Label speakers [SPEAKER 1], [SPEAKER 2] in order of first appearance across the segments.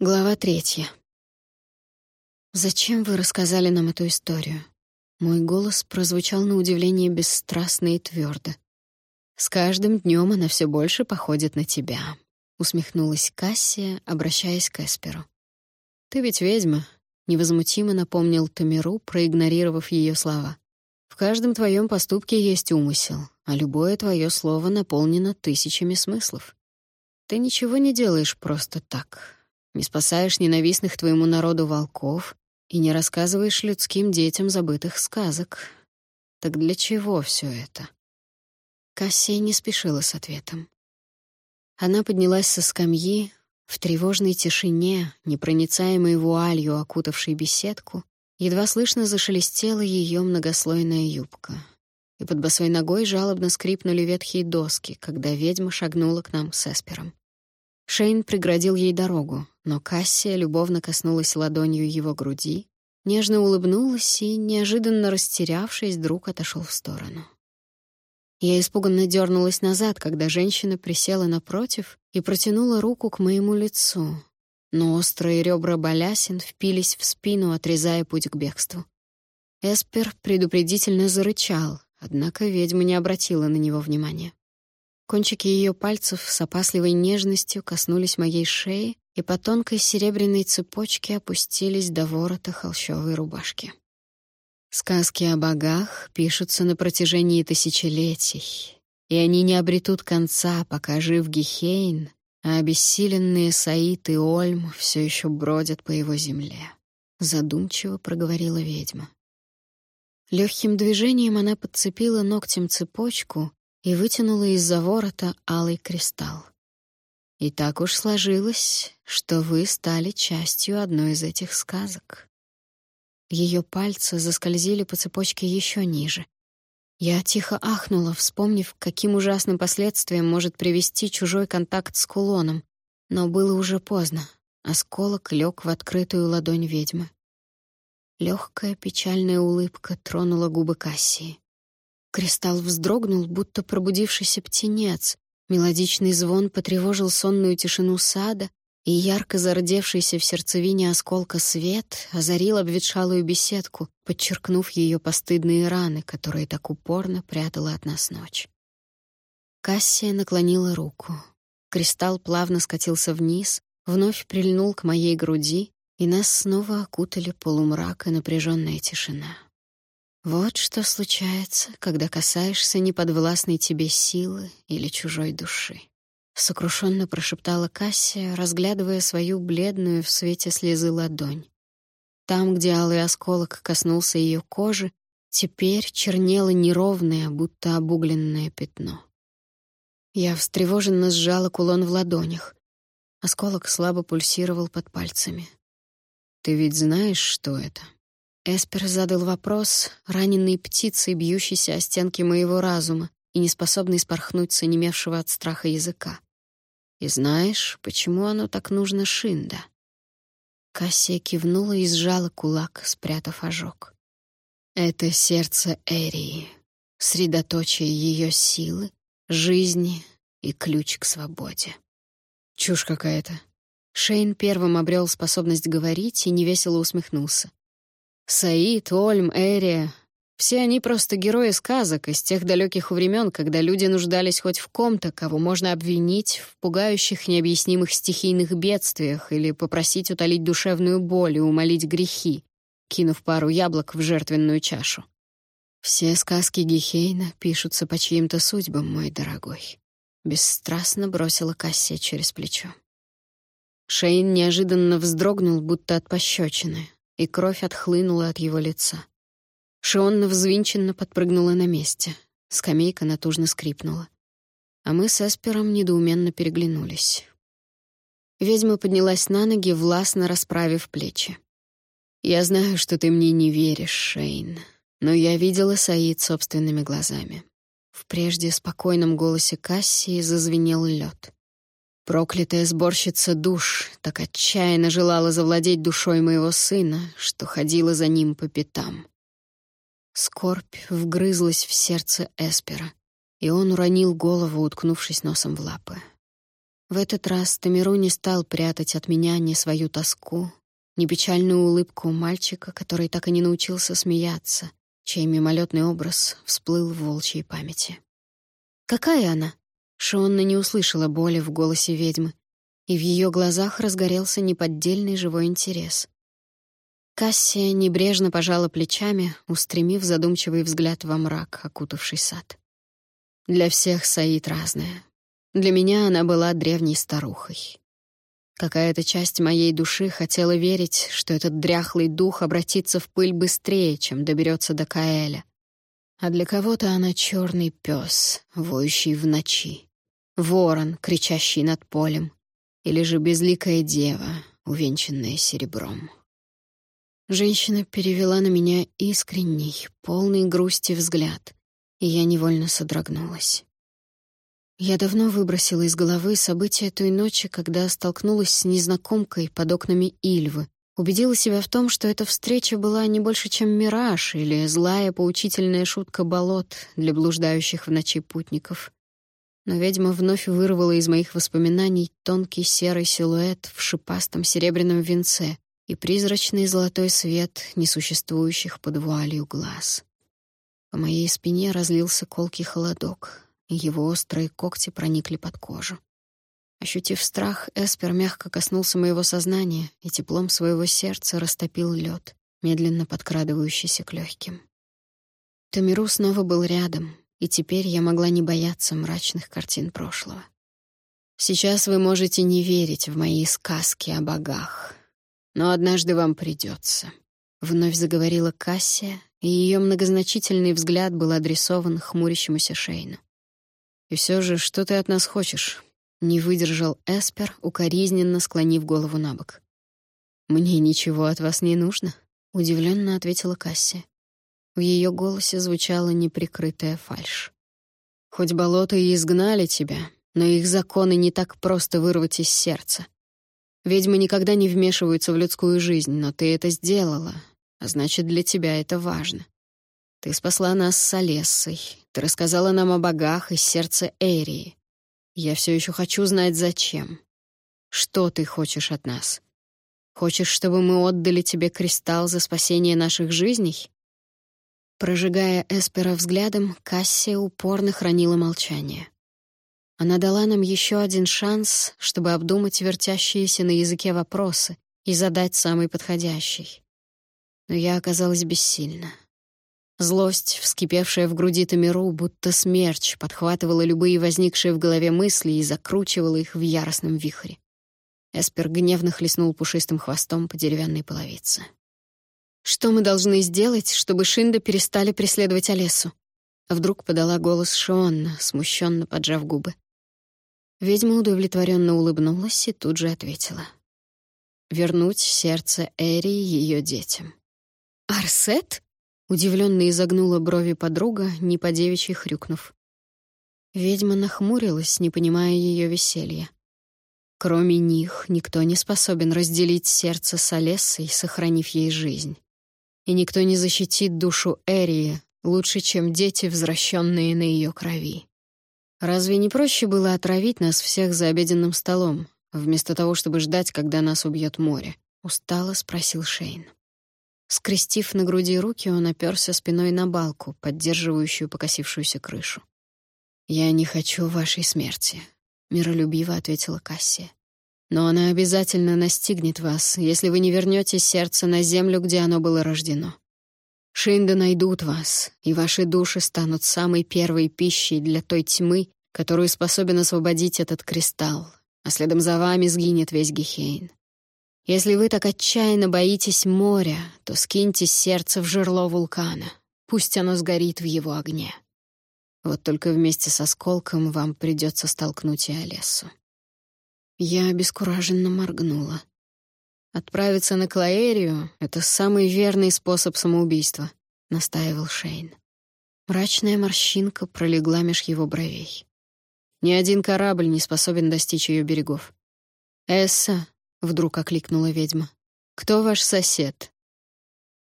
[SPEAKER 1] Глава третья. «Зачем вы рассказали нам эту историю?» Мой голос прозвучал на удивление бесстрастно и твердо. «С каждым днем она все больше походит на тебя», — усмехнулась Кассия, обращаясь к Эсперу. «Ты ведь ведьма», — невозмутимо напомнил Тамиру, проигнорировав ее слова. «В каждом твоем поступке есть умысел, а любое твое слово наполнено тысячами смыслов. Ты ничего не делаешь просто так, не спасаешь ненавистных твоему народу волков и не рассказываешь людским детям забытых сказок. Так для чего все это? Кассия не спешила с ответом. Она поднялась со скамьи, в тревожной тишине, непроницаемой вуалью, окутавшей беседку, едва слышно зашелестела ее многослойная юбка. И под босой ногой жалобно скрипнули ветхие доски, когда ведьма шагнула к нам с Эспером. Шейн преградил ей дорогу, но Кассия любовно коснулась ладонью его груди, нежно улыбнулась и, неожиданно растерявшись, друг отошел в сторону. Я испуганно дернулась назад, когда женщина присела напротив и протянула руку к моему лицу, но острые ребра балясин впились в спину, отрезая путь к бегству. Эспер предупредительно зарычал, однако ведьма не обратила на него внимания. Кончики ее пальцев с опасливой нежностью коснулись моей шеи и по тонкой серебряной цепочке опустились до ворота холщовой рубашки. Сказки о богах пишутся на протяжении тысячелетий, и они не обретут конца, пока жив Гихейн, а обессиленные Саид и Ольм все еще бродят по его земле. Задумчиво проговорила ведьма. Легким движением она подцепила ногтем цепочку и вытянула из-за ворота алый кристалл. И так уж сложилось, что вы стали частью одной из этих сказок. Ее пальцы заскользили по цепочке еще ниже. Я тихо ахнула, вспомнив, каким ужасным последствиям может привести чужой контакт с кулоном, но было уже поздно. Осколок лег в открытую ладонь ведьмы. Легкая печальная улыбка тронула губы Кассии. Кристалл вздрогнул, будто пробудившийся птенец. Мелодичный звон потревожил сонную тишину сада, и ярко зардевшийся в сердцевине осколка свет озарил обветшалую беседку, подчеркнув ее постыдные раны, которые так упорно прятала от нас ночь. Кассия наклонила руку. Кристалл плавно скатился вниз, вновь прильнул к моей груди, и нас снова окутали полумрак и напряженная тишина. Вот что случается, когда касаешься неподвластной тебе силы или чужой души. Сокрушенно прошептала Кассия, разглядывая свою бледную в свете слезы ладонь. Там, где алый осколок коснулся ее кожи, теперь чернело неровное, будто обугленное пятно. Я встревоженно сжала кулон в ладонях. Осколок слабо пульсировал под пальцами. «Ты ведь знаешь, что это?» Эспер задал вопрос, раненый птицей, бьющейся о стенки моего разума и не способный спорхнуть с онемевшего от страха языка. «И знаешь, почему оно так нужно Шинда?» Кассия кивнула и сжала кулак, спрятав ожог. «Это сердце Эрии, средоточие ее силы, жизни и ключ к свободе». Чушь какая-то. Шейн первым обрел способность говорить и невесело усмехнулся. Саид, Ольм, Эрия — все они просто герои сказок из тех далеких времен, когда люди нуждались хоть в ком-то, кого можно обвинить в пугающих необъяснимых стихийных бедствиях или попросить утолить душевную боль и умолить грехи, кинув пару яблок в жертвенную чашу. Все сказки Гехейна пишутся по чьим-то судьбам, мой дорогой. Бесстрастно бросила Кассия через плечо. Шейн неожиданно вздрогнул, будто от пощечины, и кровь отхлынула от его лица. Шионна взвинченно подпрыгнула на месте. Скамейка натужно скрипнула. А мы с Эспером недоуменно переглянулись. Ведьма поднялась на ноги, властно расправив плечи. «Я знаю, что ты мне не веришь, Шейн, но я видела Саид собственными глазами». В прежде спокойном голосе Кассии зазвенел лед. Проклятая сборщица душ так отчаянно желала завладеть душой моего сына, что ходила за ним по пятам. Скорбь вгрызлась в сердце Эспера, и он уронил голову, уткнувшись носом в лапы. В этот раз Тамиру не стал прятать от меня ни свою тоску, ни печальную улыбку мальчика, который так и не научился смеяться, чей мимолетный образ всплыл в волчьей памяти. «Какая она?» Шонна не услышала боли в голосе ведьмы, и в ее глазах разгорелся неподдельный живой интерес. Кассия небрежно пожала плечами, устремив задумчивый взгляд во мрак, окутавший сад. Для всех Саид разная. Для меня она была древней старухой. Какая-то часть моей души хотела верить, что этот дряхлый дух обратится в пыль быстрее, чем доберется до Каэля. А для кого-то она черный пес, воющий в ночи, ворон, кричащий над полем, или же безликая дева, увенчанная серебром. Женщина перевела на меня искренний, полный грусти взгляд, и я невольно содрогнулась. Я давно выбросила из головы события той ночи, когда столкнулась с незнакомкой под окнами Ильвы, убедила себя в том, что эта встреча была не больше, чем мираж или злая поучительная шутка болот для блуждающих в ночи путников. Но ведьма вновь вырвала из моих воспоминаний тонкий серый силуэт в шипастом серебряном венце, и призрачный золотой свет несуществующих под вуалью глаз. По моей спине разлился колкий холодок, и его острые когти проникли под кожу. Ощутив страх, Эспер мягко коснулся моего сознания и теплом своего сердца растопил лед, медленно подкрадывающийся к легким. Тамиру снова был рядом, и теперь я могла не бояться мрачных картин прошлого. Сейчас вы можете не верить в мои сказки о богах, но однажды вам придется. Вновь заговорила Кассия, и ее многозначительный взгляд был адресован хмурящемуся Шейну. «И все же, что ты от нас хочешь?» — не выдержал Эспер, укоризненно склонив голову на бок. «Мне ничего от вас не нужно», — удивленно ответила Кассия. В ее голосе звучала неприкрытая фальшь. «Хоть болото и изгнали тебя, но их законы не так просто вырвать из сердца. Ведьмы никогда не вмешиваются в людскую жизнь, но ты это сделала, а значит, для тебя это важно. Ты спасла нас с Олессой, ты рассказала нам о богах из сердца Эрии. Я все еще хочу знать, зачем. Что ты хочешь от нас? Хочешь, чтобы мы отдали тебе кристалл за спасение наших жизней?» Прожигая Эспера взглядом, Кассия упорно хранила молчание. Она дала нам еще один шанс, чтобы обдумать вертящиеся на языке вопросы и задать самый подходящий. Но я оказалась бессильна. Злость, вскипевшая в груди Тамиру, будто смерч, подхватывала любые возникшие в голове мысли и закручивала их в яростном вихре. Эспер гневно хлестнул пушистым хвостом по деревянной половице. «Что мы должны сделать, чтобы Шинда перестали преследовать Олесу?» Вдруг подала голос Шионна, смущенно поджав губы. Ведьма удовлетворенно улыбнулась и тут же ответила. «Вернуть сердце Эри ее детям». «Арсет?» — удивленно изогнула брови подруга, не по девичьи хрюкнув. Ведьма нахмурилась, не понимая ее веселья. Кроме них, никто не способен разделить сердце с Олессой, сохранив ей жизнь. И никто не защитит душу Эрии лучше, чем дети, возвращенные на ее крови. Разве не проще было отравить нас всех за обеденным столом, вместо того, чтобы ждать, когда нас убьет море? Устало спросил Шейн. Скрестив на груди руки, он оперся спиной на балку, поддерживающую покосившуюся крышу. «Я не хочу вашей смерти», — миролюбиво ответила Кассия. «Но она обязательно настигнет вас, если вы не вернете сердце на землю, где оно было рождено. Шинды найдут вас, и ваши души станут самой первой пищей для той тьмы, которую способен освободить этот кристалл, а следом за вами сгинет весь Гехейн. Если вы так отчаянно боитесь моря, то скиньте сердце в жерло вулкана, пусть оно сгорит в его огне. Вот только вместе со осколком вам придется столкнуть и Олесу. Я обескураженно моргнула. Отправиться на Клаэрию — это самый верный способ самоубийства, — настаивал Шейн. Мрачная морщинка пролегла меж его бровей. Ни один корабль не способен достичь ее берегов. «Эсса», — вдруг окликнула ведьма, — «кто ваш сосед?»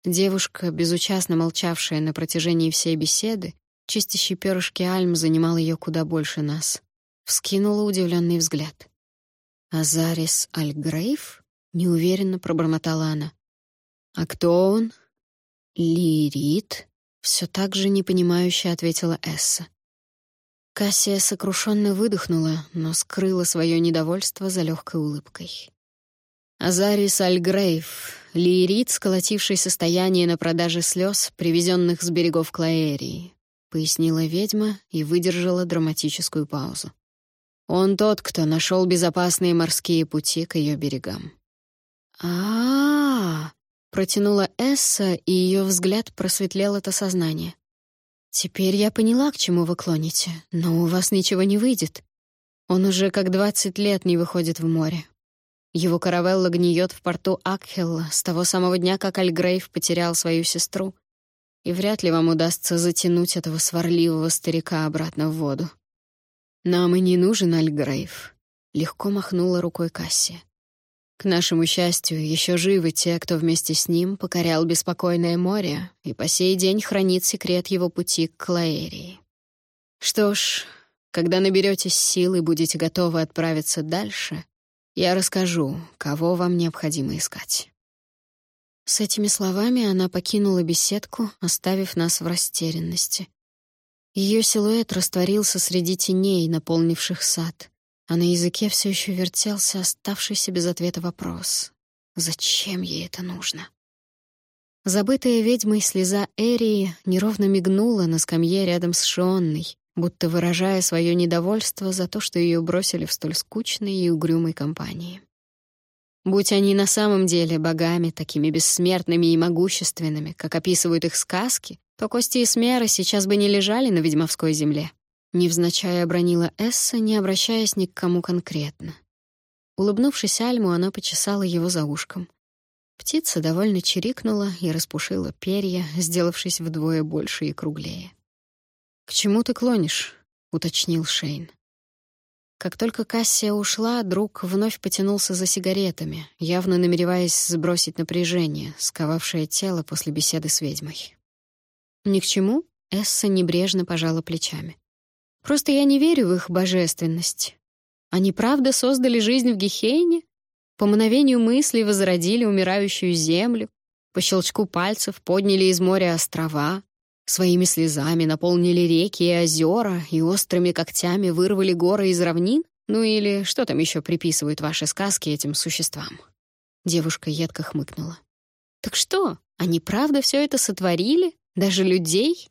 [SPEAKER 1] Девушка, безучастно молчавшая на протяжении всей беседы, чистящий перышки Альм занимал ее куда больше нас. Вскинула удивленный взгляд. «Азарис Альгрейв?» — неуверенно пробормотала она. «А кто он?» «Лирит», — все так же непонимающе ответила Эсса. Кассия сокрушенно выдохнула, но скрыла свое недовольство за легкой улыбкой. Азарис Альгрейв, лиерит, сколотивший состояние на продаже слез, привезенных с берегов Клаэрии, пояснила ведьма и выдержала драматическую паузу. Он тот, кто нашел безопасные морские пути к ее берегам. А, -а, -а, протянула Эсса, и ее взгляд просветлел это сознание. Теперь я поняла, к чему вы клоните, но у вас ничего не выйдет. Он уже как двадцать лет не выходит в море. Его каравелла гниет в порту Акхелла с того самого дня, как Альгрейв потерял свою сестру, и вряд ли вам удастся затянуть этого сварливого старика обратно в воду. «Нам и не нужен Альгрейв», — легко махнула рукой Касси. «К нашему счастью, еще живы те, кто вместе с ним покорял беспокойное море и по сей день хранит секрет его пути к Клаэрии. Что ж, когда наберетесь сил и будете готовы отправиться дальше, я расскажу, кого вам необходимо искать». С этими словами она покинула беседку, оставив нас в растерянности. Ее силуэт растворился среди теней, наполнивших сад, а на языке все еще вертелся оставшийся без ответа вопрос. Зачем ей это нужно? Забытая ведьмой слеза Эрии неровно мигнула на скамье рядом с Шионной, будто выражая свое недовольство за то, что ее бросили в столь скучной и угрюмой компании. Будь они на самом деле богами, такими бессмертными и могущественными, как описывают их сказки, то кости и смеры сейчас бы не лежали на ведьмовской земле. Невзначай обронила Эсса, не обращаясь ни к кому конкретно. Улыбнувшись Альму, она почесала его за ушком. Птица довольно чирикнула и распушила перья, сделавшись вдвое больше и круглее. «К чему ты клонишь?» — уточнил Шейн. Как только Кассия ушла, друг вновь потянулся за сигаретами, явно намереваясь сбросить напряжение, сковавшее тело после беседы с ведьмой. Ни к чему, Эсса небрежно пожала плечами. Просто я не верю в их божественность. Они правда создали жизнь в Гехейне? По мановению мысли возродили умирающую землю, по щелчку пальцев подняли из моря острова, своими слезами наполнили реки и озера и острыми когтями вырвали горы из равнин? Ну или что там еще приписывают ваши сказки этим существам?» Девушка едко хмыкнула. «Так что, они правда все это сотворили? Даже людей?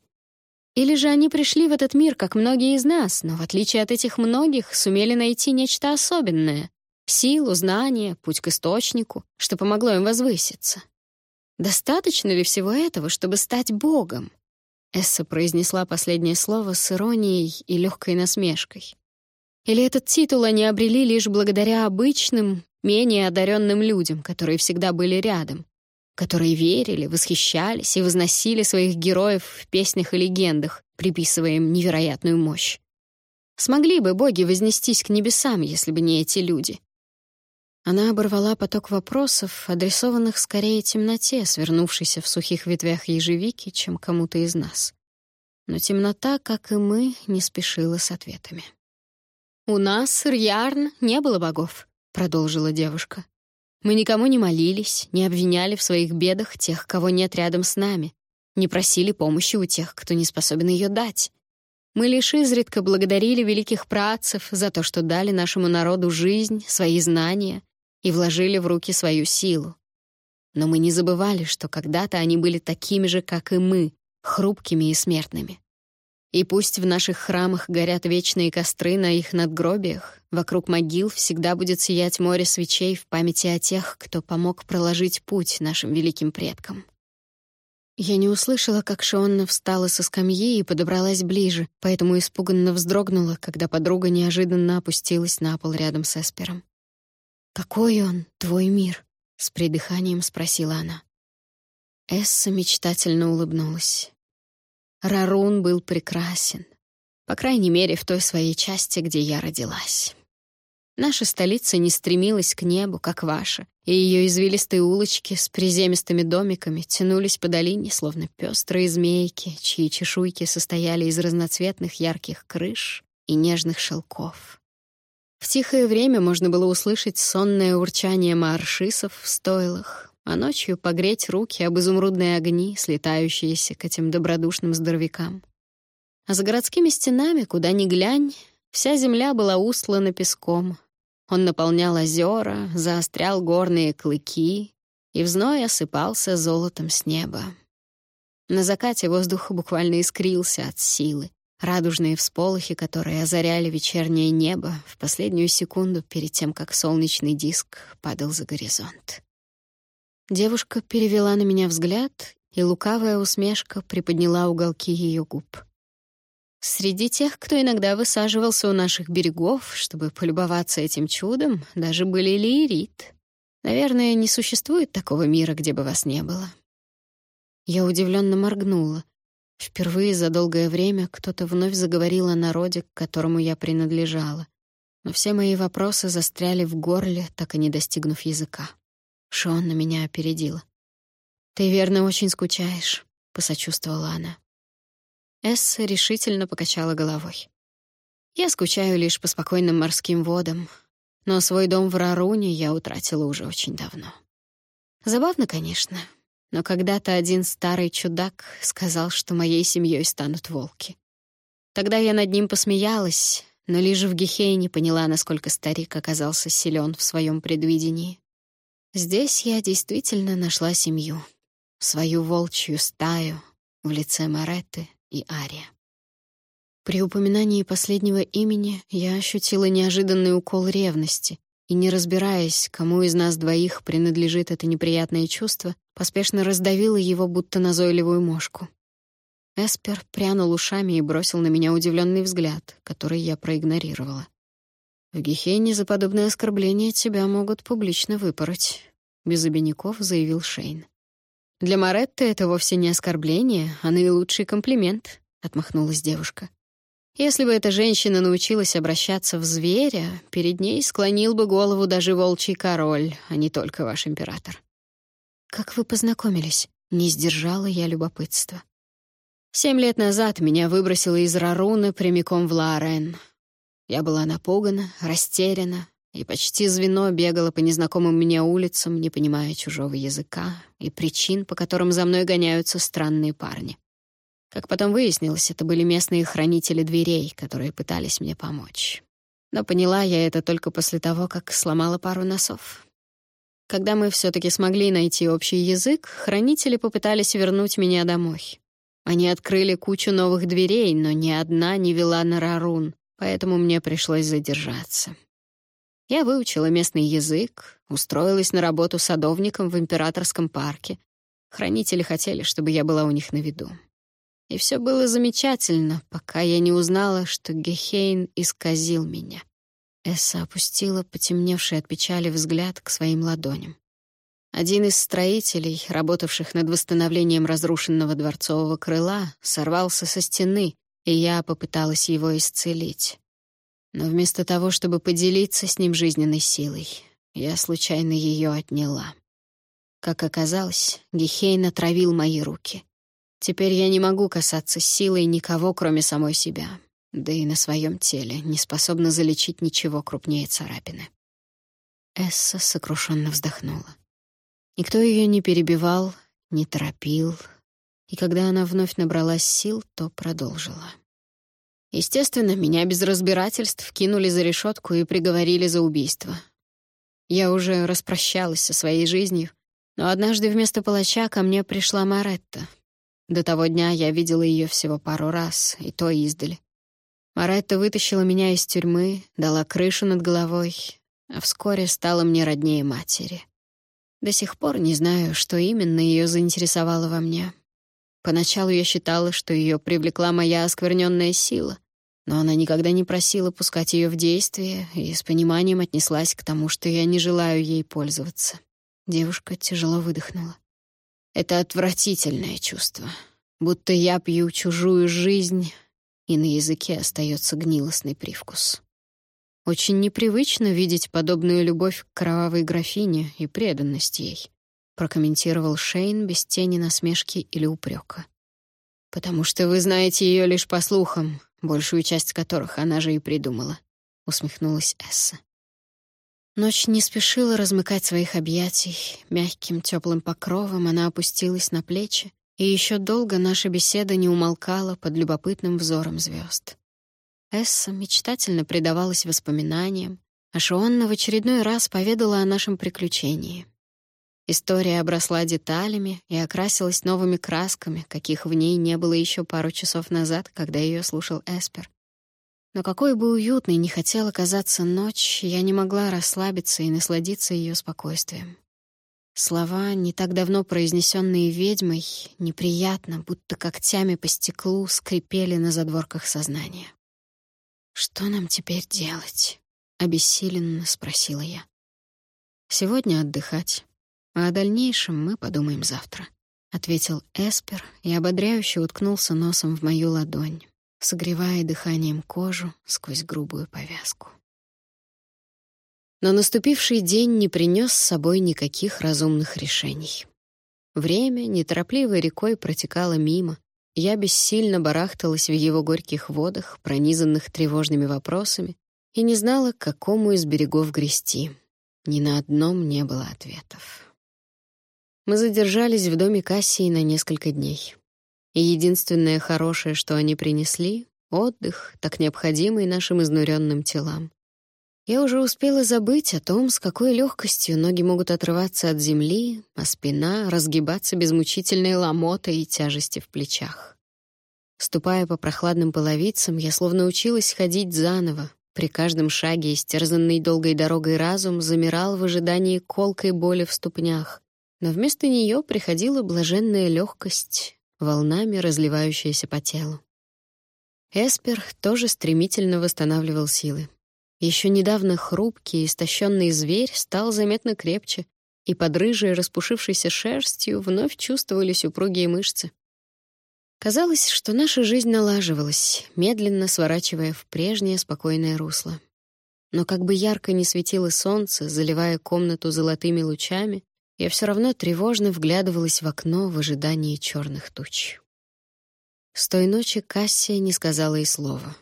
[SPEAKER 1] Или же они пришли в этот мир, как многие из нас, но в отличие от этих многих сумели найти нечто особенное — силу, знание, путь к источнику, что помогло им возвыситься? Достаточно ли всего этого, чтобы стать Богом? Эсса произнесла последнее слово с иронией и легкой насмешкой. Или этот титул они обрели лишь благодаря обычным, менее одаренным людям, которые всегда были рядом, которые верили, восхищались и возносили своих героев в песнях и легендах, приписывая им невероятную мощь. Смогли бы боги вознестись к небесам, если бы не эти люди. Она оборвала поток вопросов, адресованных скорее темноте, свернувшейся в сухих ветвях ежевики, чем кому-то из нас. Но темнота, как и мы, не спешила с ответами. «У нас, Рьярн, не было богов», — продолжила девушка. Мы никому не молились, не обвиняли в своих бедах тех, кого нет рядом с нами, не просили помощи у тех, кто не способен ее дать. Мы лишь изредка благодарили великих працев за то, что дали нашему народу жизнь, свои знания и вложили в руки свою силу. Но мы не забывали, что когда-то они были такими же, как и мы, хрупкими и смертными. И пусть в наших храмах горят вечные костры на их надгробиях, вокруг могил всегда будет сиять море свечей в памяти о тех, кто помог проложить путь нашим великим предкам. Я не услышала, как Шонна встала со скамьи и подобралась ближе, поэтому испуганно вздрогнула, когда подруга неожиданно опустилась на пол рядом с Эспером. «Какой он, твой мир?» — с придыханием спросила она. Эсса мечтательно улыбнулась. Рарун был прекрасен, по крайней мере, в той своей части, где я родилась. Наша столица не стремилась к небу, как ваша, и ее извилистые улочки с приземистыми домиками тянулись по долине, словно пестрые змейки, чьи чешуйки состояли из разноцветных ярких крыш и нежных шелков. В тихое время можно было услышать сонное урчание маршисов в стойлах, а ночью погреть руки об изумрудные огни, слетающиеся к этим добродушным здоровякам. А за городскими стенами, куда ни глянь, вся земля была устлана песком. Он наполнял озера, заострял горные клыки, и в зной осыпался золотом с неба. На закате воздух буквально искрился от силы. Радужные всполохи, которые озаряли вечернее небо в последнюю секунду перед тем, как солнечный диск падал за горизонт. Девушка перевела на меня взгляд, и лукавая усмешка приподняла уголки ее губ. Среди тех, кто иногда высаживался у наших берегов, чтобы полюбоваться этим чудом, даже были лирит. Наверное, не существует такого мира, где бы вас не было. Я удивленно моргнула. Впервые за долгое время кто-то вновь заговорил о народе, к которому я принадлежала. Но все мои вопросы застряли в горле, так и не достигнув языка. Шон на меня опередила. «Ты верно очень скучаешь», — посочувствовала она. Эсса решительно покачала головой. «Я скучаю лишь по спокойным морским водам, но свой дом в Раруне я утратила уже очень давно. Забавно, конечно, но когда-то один старый чудак сказал, что моей семьей станут волки. Тогда я над ним посмеялась, но лишь в Гехейне поняла, насколько старик оказался силен в своем предвидении. Здесь я действительно нашла семью, свою волчью стаю в лице Маретты и Ария. При упоминании последнего имени я ощутила неожиданный укол ревности и, не разбираясь, кому из нас двоих принадлежит это неприятное чувство, поспешно раздавила его, будто назойливую мошку. Эспер прянул ушами и бросил на меня удивленный взгляд, который я проигнорировала. В Гехене за подобное оскорбление тебя могут публично выпороть, без обиняков заявил Шейн. Для Маретты это вовсе не оскорбление, а наилучший комплимент, отмахнулась девушка. Если бы эта женщина научилась обращаться в зверя, перед ней склонил бы голову даже волчий король, а не только ваш император. Как вы познакомились? Не сдержала я любопытства. Семь лет назад меня выбросило из Раруны прямиком в Ларен. Я была напугана, растеряна и почти звено бегала по незнакомым мне улицам, не понимая чужого языка и причин, по которым за мной гоняются странные парни. Как потом выяснилось, это были местные хранители дверей, которые пытались мне помочь. Но поняла я это только после того, как сломала пару носов. Когда мы все таки смогли найти общий язык, хранители попытались вернуть меня домой. Они открыли кучу новых дверей, но ни одна не вела на Рарун, поэтому мне пришлось задержаться. Я выучила местный язык, устроилась на работу садовником в императорском парке. Хранители хотели, чтобы я была у них на виду. И все было замечательно, пока я не узнала, что Гехейн исказил меня. Эсса опустила потемневший от печали взгляд к своим ладоням. Один из строителей, работавших над восстановлением разрушенного дворцового крыла, сорвался со стены, и я попыталась его исцелить. Но вместо того, чтобы поделиться с ним жизненной силой, я случайно ее отняла. Как оказалось, Гехейн отравил мои руки. Теперь я не могу касаться силой никого, кроме самой себя, да и на своем теле не способна залечить ничего крупнее царапины. Эсса сокрушенно вздохнула. Никто ее не перебивал, не торопил, и когда она вновь набралась сил, то продолжила. Естественно, меня без разбирательств кинули за решетку и приговорили за убийство. Я уже распрощалась со своей жизнью, но однажды вместо палача ко мне пришла Маретта. До того дня я видела ее всего пару раз, и то издали. Маретта вытащила меня из тюрьмы, дала крышу над головой, а вскоре стала мне роднее матери. До сих пор не знаю, что именно ее заинтересовало во мне. Поначалу я считала, что ее привлекла моя оскверненная сила, но она никогда не просила пускать ее в действие и с пониманием отнеслась к тому, что я не желаю ей пользоваться. Девушка тяжело выдохнула. Это отвратительное чувство, будто я пью чужую жизнь, и на языке остается гнилостный привкус. Очень непривычно видеть подобную любовь к кровавой графине и преданность ей, прокомментировал Шейн без тени насмешки или упрека. Потому что вы знаете ее лишь по слухам, большую часть которых она же и придумала. — усмехнулась Эсса. Ночь не спешила размыкать своих объятий. Мягким теплым покровом она опустилась на плечи, и еще долго наша беседа не умолкала под любопытным взором звезд. Эсса мечтательно предавалась воспоминаниям, а Шуанна в очередной раз поведала о нашем приключении. История обросла деталями и окрасилась новыми красками, каких в ней не было еще пару часов назад, когда ее слушал Эспер. Но какой бы уютной ни хотела казаться ночь, я не могла расслабиться и насладиться ее спокойствием. Слова, не так давно произнесенные ведьмой, неприятно, будто когтями по стеклу, скрипели на задворках сознания. «Что нам теперь делать?» — обессиленно спросила я. «Сегодня отдыхать, а о дальнейшем мы подумаем завтра», — ответил Эспер и ободряюще уткнулся носом в мою ладонь согревая дыханием кожу сквозь грубую повязку. Но наступивший день не принес с собой никаких разумных решений. Время неторопливой рекой протекало мимо. Я бессильно барахталась в его горьких водах, пронизанных тревожными вопросами, и не знала, к какому из берегов грести. Ни на одном не было ответов. Мы задержались в доме Кассии на несколько дней. И единственное хорошее, что они принесли — отдых, так необходимый нашим изнуренным телам. Я уже успела забыть о том, с какой легкостью ноги могут отрываться от земли, а спина разгибаться без мучительной ломоты и тяжести в плечах. Ступая по прохладным половицам, я словно училась ходить заново. При каждом шаге истерзанный долгой дорогой разум замирал в ожидании колкой боли в ступнях, но вместо нее приходила блаженная легкость, волнами разливающаяся по телу. Эспер тоже стремительно восстанавливал силы. Еще недавно хрупкий, истощенный зверь стал заметно крепче, и под рыжей, распушившейся шерстью вновь чувствовались упругие мышцы. Казалось, что наша жизнь налаживалась, медленно сворачивая в прежнее спокойное русло. Но как бы ярко не светило солнце, заливая комнату золотыми лучами, я все равно тревожно вглядывалась в окно в ожидании черных туч. С той ночи Кассия не сказала и слова.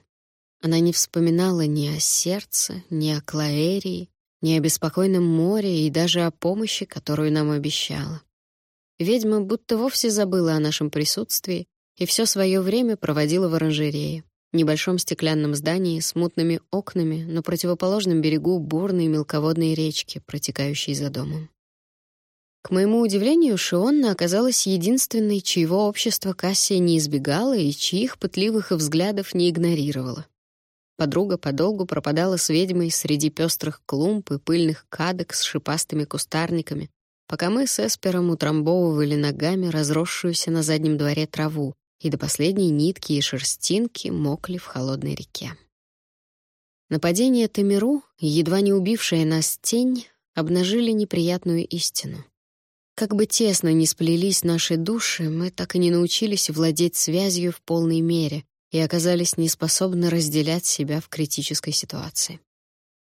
[SPEAKER 1] Она не вспоминала ни о сердце, ни о Клаэрии, ни о беспокойном море и даже о помощи, которую нам обещала. Ведьма будто вовсе забыла о нашем присутствии и все свое время проводила в оранжерее, небольшом стеклянном здании с мутными окнами на противоположном берегу бурной мелководной речки, протекающей за домом. К моему удивлению, Шионна оказалась единственной, чьего общества Кассия не избегала и чьих пытливых взглядов не игнорировала. Подруга подолгу пропадала с ведьмой среди пестрых клумб и пыльных кадок с шипастыми кустарниками, пока мы с Эспером утрамбовывали ногами разросшуюся на заднем дворе траву и до последней нитки и шерстинки мокли в холодной реке. Нападение Тамиру, едва не убившая нас тень, обнажили неприятную истину. Как бы тесно ни сплелись наши души, мы так и не научились владеть связью в полной мере и оказались неспособны разделять себя в критической ситуации.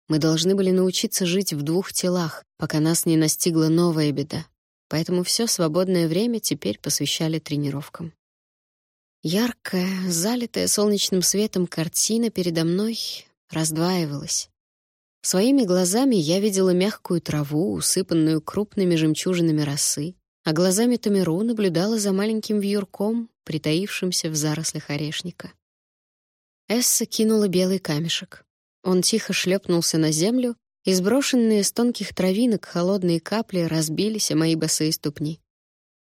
[SPEAKER 1] Мы должны были научиться жить в двух телах, пока нас не настигла новая беда. Поэтому все свободное время теперь посвящали тренировкам. Яркая, залитая солнечным светом картина передо мной раздваивалась. Своими глазами я видела мягкую траву, усыпанную крупными жемчужинами росы, а глазами Тамиру наблюдала за маленьким вьюрком, притаившимся в зарослях орешника. Эсса кинула белый камешек. Он тихо шлепнулся на землю, и сброшенные с тонких травинок холодные капли разбились о мои босые ступни.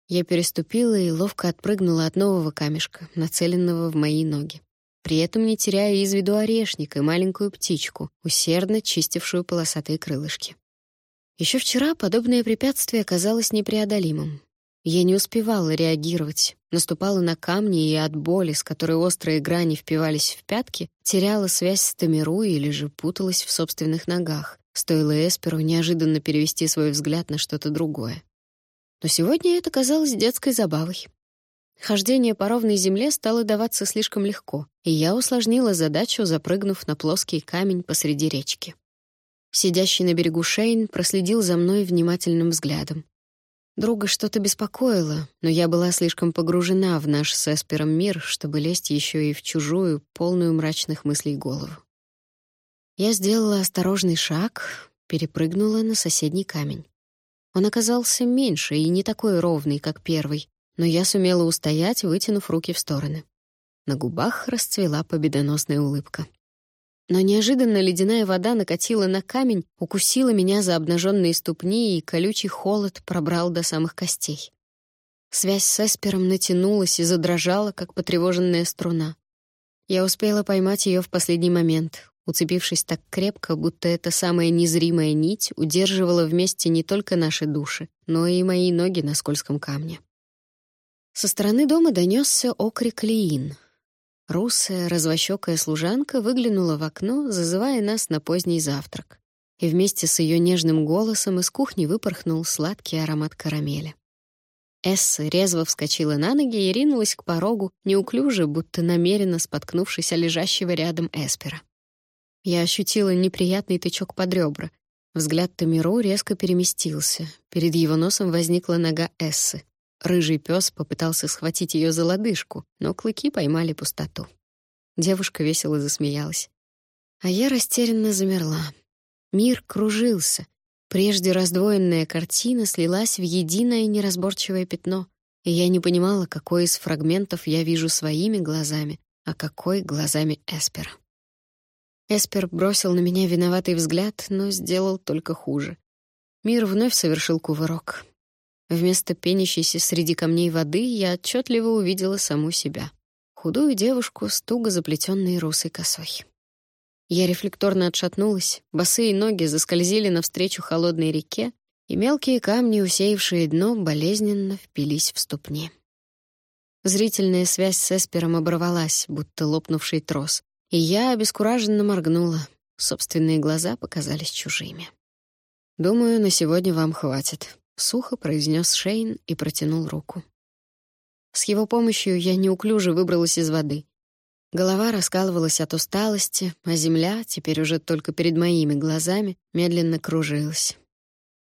[SPEAKER 1] Я переступила и ловко отпрыгнула от нового камешка, нацеленного в мои ноги при этом не теряя из виду орешник и маленькую птичку, усердно чистившую полосатые крылышки. Еще вчера подобное препятствие казалось непреодолимым. Я не успевала реагировать, наступала на камни и от боли, с которой острые грани впивались в пятки, теряла связь с Тамиру или же путалась в собственных ногах. Стоило Эсперу неожиданно перевести свой взгляд на что-то другое. Но сегодня это казалось детской забавой. Хождение по ровной земле стало даваться слишком легко, и я усложнила задачу, запрыгнув на плоский камень посреди речки. Сидящий на берегу Шейн проследил за мной внимательным взглядом. Друга что-то беспокоило, но я была слишком погружена в наш с Эспером мир, чтобы лезть еще и в чужую, полную мрачных мыслей голову. Я сделала осторожный шаг, перепрыгнула на соседний камень. Он оказался меньше и не такой ровный, как первый, но я сумела устоять, вытянув руки в стороны. На губах расцвела победоносная улыбка. Но неожиданно ледяная вода накатила на камень, укусила меня за обнаженные ступни, и колючий холод пробрал до самых костей. Связь с Эспером натянулась и задрожала, как потревоженная струна. Я успела поймать ее в последний момент, уцепившись так крепко, будто эта самая незримая нить удерживала вместе не только наши души, но и мои ноги на скользком камне. Со стороны дома донесся окрик Лиин. Русая, развощёкая служанка выглянула в окно, зазывая нас на поздний завтрак. И вместе с ее нежным голосом из кухни выпорхнул сладкий аромат карамели. Эсса резво вскочила на ноги и ринулась к порогу, неуклюже, будто намеренно споткнувшись о лежащего рядом Эспера. Я ощутила неприятный тычок под ребра. Взгляд Тамиру резко переместился. Перед его носом возникла нога Эссы. Рыжий пес попытался схватить ее за лодыжку, но клыки поймали пустоту. Девушка весело засмеялась. А я растерянно замерла. Мир кружился. Прежде раздвоенная картина слилась в единое неразборчивое пятно, и я не понимала, какой из фрагментов я вижу своими глазами, а какой — глазами Эспера. Эспер бросил на меня виноватый взгляд, но сделал только хуже. Мир вновь совершил кувырок. Вместо пенящейся среди камней воды я отчетливо увидела саму себя. Худую девушку с туго заплетенной русой косой. Я рефлекторно отшатнулась, босые ноги заскользили навстречу холодной реке, и мелкие камни, усеявшие дно, болезненно впились в ступни. Зрительная связь с Эспером оборвалась, будто лопнувший трос, и я обескураженно моргнула. Собственные глаза показались чужими. «Думаю, на сегодня вам хватит», сухо произнес Шейн и протянул руку. С его помощью я неуклюже выбралась из воды. Голова раскалывалась от усталости, а земля, теперь уже только перед моими глазами, медленно кружилась.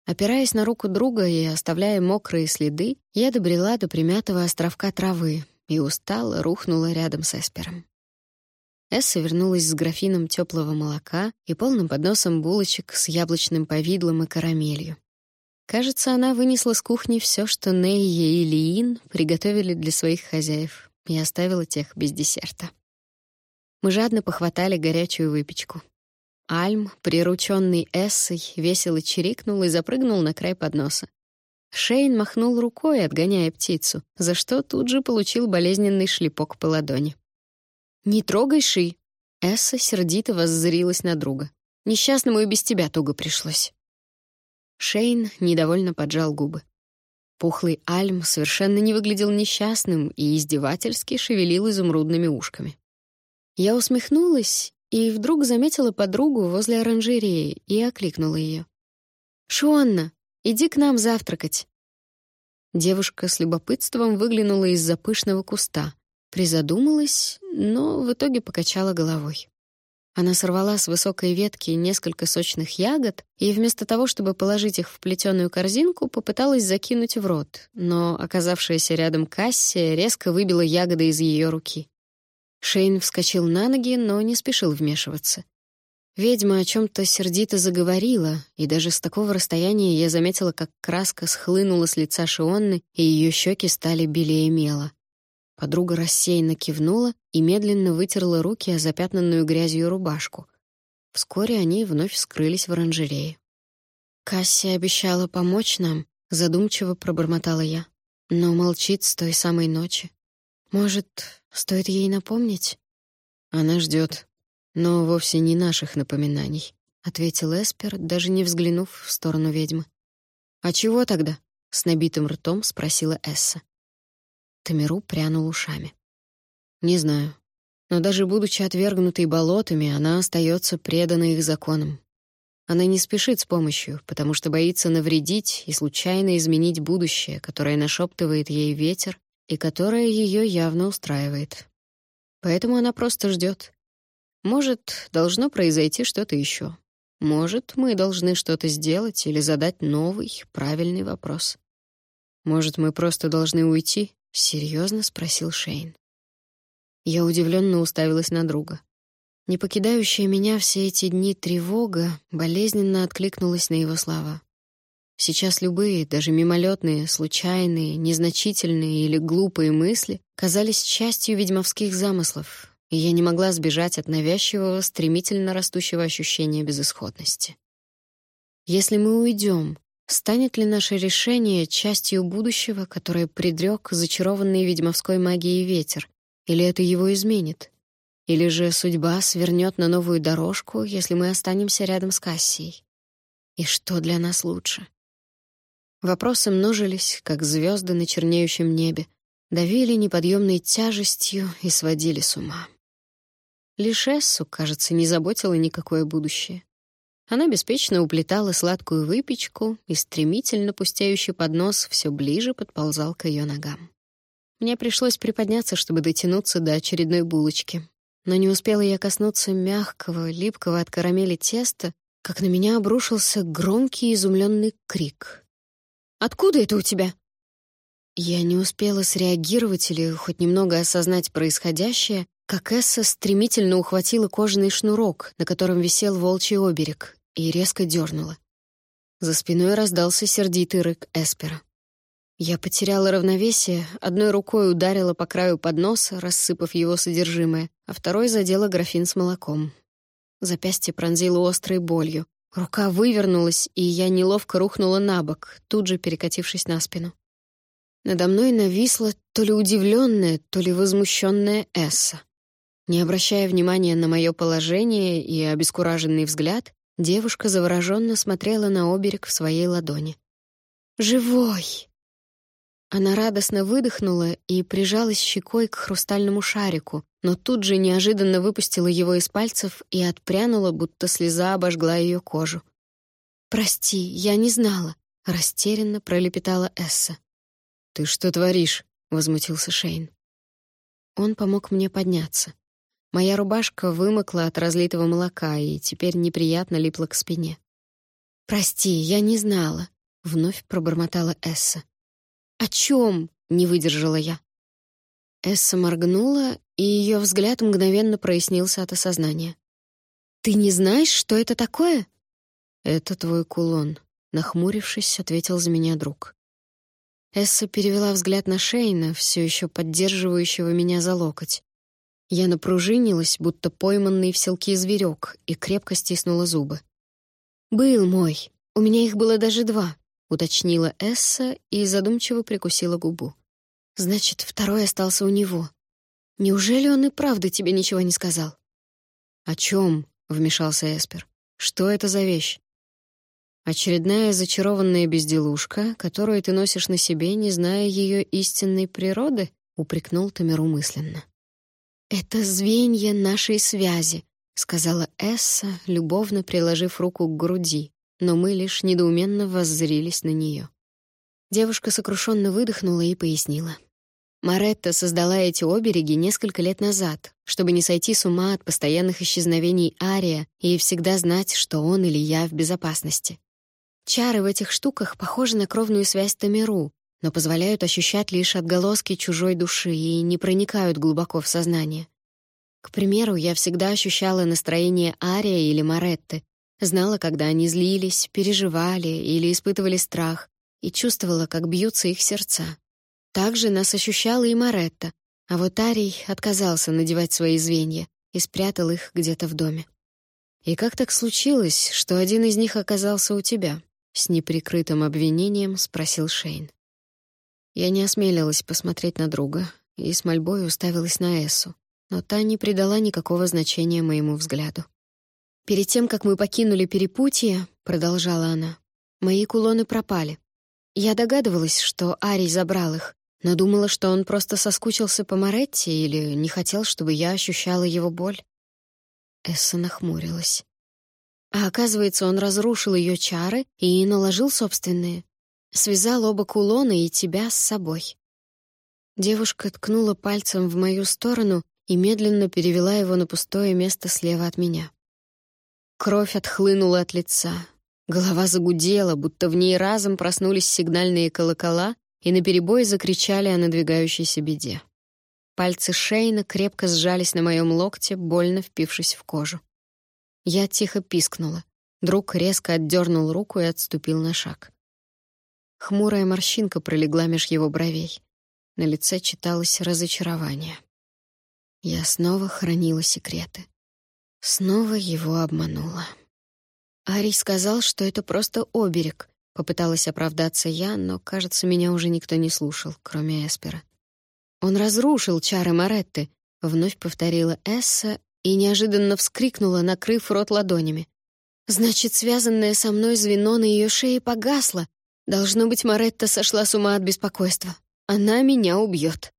[SPEAKER 1] Опираясь на руку друга и оставляя мокрые следы, я добрела до примятого островка травы и устало рухнула рядом с Эспером. Эсса вернулась с графином теплого молока и полным подносом булочек с яблочным повидлом и карамелью. Кажется, она вынесла с кухни все, что Нейя и Лиин приготовили для своих хозяев, и оставила тех без десерта. Мы жадно похватали горячую выпечку. Альм, прирученный Эссой, весело чирикнул и запрыгнул на край подноса. Шейн махнул рукой, отгоняя птицу, за что тут же получил болезненный шлепок по ладони. «Не трогай Ши!» Эсса сердито воззрилась на друга. «Несчастному и без тебя туго пришлось». Шейн недовольно поджал губы. Пухлый Альм совершенно не выглядел несчастным и издевательски шевелил изумрудными ушками. Я усмехнулась и вдруг заметила подругу возле оранжереи и окликнула ее. «Шуанна, иди к нам завтракать». Девушка с любопытством выглянула из-за пышного куста, призадумалась, но в итоге покачала головой. Она сорвала с высокой ветки несколько сочных ягод и вместо того, чтобы положить их в плетеную корзинку, попыталась закинуть в рот, но оказавшаяся рядом Кассия резко выбила ягоды из ее руки. Шейн вскочил на ноги, но не спешил вмешиваться. Ведьма о чем то сердито заговорила, и даже с такого расстояния я заметила, как краска схлынула с лица Шионны, и ее щеки стали белее мела. Подруга рассеянно кивнула и медленно вытерла руки о запятнанную грязью рубашку. Вскоре они вновь скрылись в оранжерее. «Касси обещала помочь нам», — задумчиво пробормотала я. «Но молчит с той самой ночи. Может, стоит ей напомнить?» «Она ждет, но вовсе не наших напоминаний», — ответил Эспер, даже не взглянув в сторону ведьмы. «А чего тогда?» — с набитым ртом спросила Эсса. Тамиру прянул ушами. Не знаю. Но даже будучи отвергнутой болотами, она остается преданной их законам. Она не спешит с помощью, потому что боится навредить и случайно изменить будущее, которое нашептывает ей ветер и которое ее явно устраивает. Поэтому она просто ждет. Может, должно произойти что-то еще. Может, мы должны что-то сделать или задать новый, правильный вопрос. Может, мы просто должны уйти серьезно спросил Шейн. Я удивленно уставилась на друга. Не покидающая меня все эти дни тревога болезненно откликнулась на его слова. Сейчас любые, даже мимолетные, случайные, незначительные или глупые мысли казались частью ведьмовских замыслов, и я не могла сбежать от навязчивого, стремительно растущего ощущения безысходности. Если мы уйдем, станет ли наше решение частью будущего, которое предрек зачарованный ведьмовской магией ветер, или это его изменит? Или же судьба свернет на новую дорожку, если мы останемся рядом с Кассией? И что для нас лучше? Вопросы множились, как звезды на чернеющем небе, давили неподъемной тяжестью и сводили с ума. Лишь Эссу, кажется, не заботило никакое будущее. Она беспечно уплетала сладкую выпечку, и стремительно пустеющий поднос все ближе подползал к ее ногам. Мне пришлось приподняться, чтобы дотянуться до очередной булочки. Но не успела я коснуться мягкого, липкого от карамели теста, как на меня обрушился громкий изумленный крик. Откуда это у тебя?» Я не успела среагировать или хоть немного осознать происходящее, как Эсса стремительно ухватила кожаный шнурок, на котором висел волчий оберег, и резко дернула. За спиной раздался сердитый рык Эспера. Я потеряла равновесие, одной рукой ударила по краю подноса, рассыпав его содержимое, а второй задела графин с молоком. Запястье пронзило острой болью. Рука вывернулась, и я неловко рухнула на бок, тут же перекатившись на спину. Надо мной нависла то ли удивленная, то ли возмущенная Эсса. Не обращая внимания на мое положение и обескураженный взгляд, девушка завороженно смотрела на оберег в своей ладони. «Живой!» Она радостно выдохнула и прижалась щекой к хрустальному шарику, но тут же неожиданно выпустила его из пальцев и отпрянула, будто слеза обожгла ее кожу. «Прости, я не знала», — растерянно пролепетала Эсса. «Ты что творишь?» — возмутился Шейн. Он помог мне подняться. Моя рубашка вымокла от разлитого молока и теперь неприятно липла к спине. «Прости, я не знала», — вновь пробормотала Эсса. «О чем?» — не выдержала я. Эсса моргнула, и ее взгляд мгновенно прояснился от осознания. «Ты не знаешь, что это такое?» «Это твой кулон», — нахмурившись, ответил за меня друг. Эсса перевела взгляд на Шейна, все еще поддерживающего меня за локоть. Я напружинилась, будто пойманный в селки зверек, и крепко стиснула зубы. «Был мой. У меня их было даже два», — уточнила Эсса и задумчиво прикусила губу. «Значит, второй остался у него. Неужели он и правда тебе ничего не сказал?» «О чем?» — вмешался Эспер. «Что это за вещь?» «Очередная зачарованная безделушка, которую ты носишь на себе, не зная ее истинной природы?» — упрекнул Тамеру мысленно. «Это звенья нашей связи», — сказала Эсса, любовно приложив руку к груди но мы лишь недоуменно воззрились на нее. Девушка сокрушенно выдохнула и пояснила. Маретта создала эти обереги несколько лет назад, чтобы не сойти с ума от постоянных исчезновений Ария и всегда знать, что он или я в безопасности. Чары в этих штуках похожи на кровную связь Тамеру, но позволяют ощущать лишь отголоски чужой души и не проникают глубоко в сознание. К примеру, я всегда ощущала настроение Ария или Маретты, Знала, когда они злились, переживали или испытывали страх, и чувствовала, как бьются их сердца. Также нас ощущала и Маретта, а вот Арий отказался надевать свои звенья и спрятал их где-то в доме. «И как так случилось, что один из них оказался у тебя?» — с неприкрытым обвинением спросил Шейн. Я не осмелилась посмотреть на друга и с мольбой уставилась на Эссу, но та не придала никакого значения моему взгляду. «Перед тем, как мы покинули перепутье, — продолжала она, — мои кулоны пропали. Я догадывалась, что Арий забрал их, но думала, что он просто соскучился по Моретти или не хотел, чтобы я ощущала его боль. Эсса нахмурилась. А оказывается, он разрушил ее чары и наложил собственные. Связал оба кулона и тебя с собой. Девушка ткнула пальцем в мою сторону и медленно перевела его на пустое место слева от меня. Кровь отхлынула от лица. Голова загудела, будто в ней разом проснулись сигнальные колокола и наперебой закричали о надвигающейся беде. Пальцы Шейна крепко сжались на моем локте, больно впившись в кожу. Я тихо пискнула. Друг резко отдернул руку и отступил на шаг. Хмурая морщинка пролегла меж его бровей. На лице читалось разочарование. Я снова хранила секреты. Снова его обманула. Арий сказал, что это просто оберег. Попыталась оправдаться я, но, кажется, меня уже никто не слушал, кроме Эспера. Он разрушил чары Маретты, вновь повторила Эсса и неожиданно вскрикнула, накрыв рот ладонями. Значит, связанное со мной звено на ее шее погасло. Должно быть, Маретта сошла с ума от беспокойства. Она меня убьет.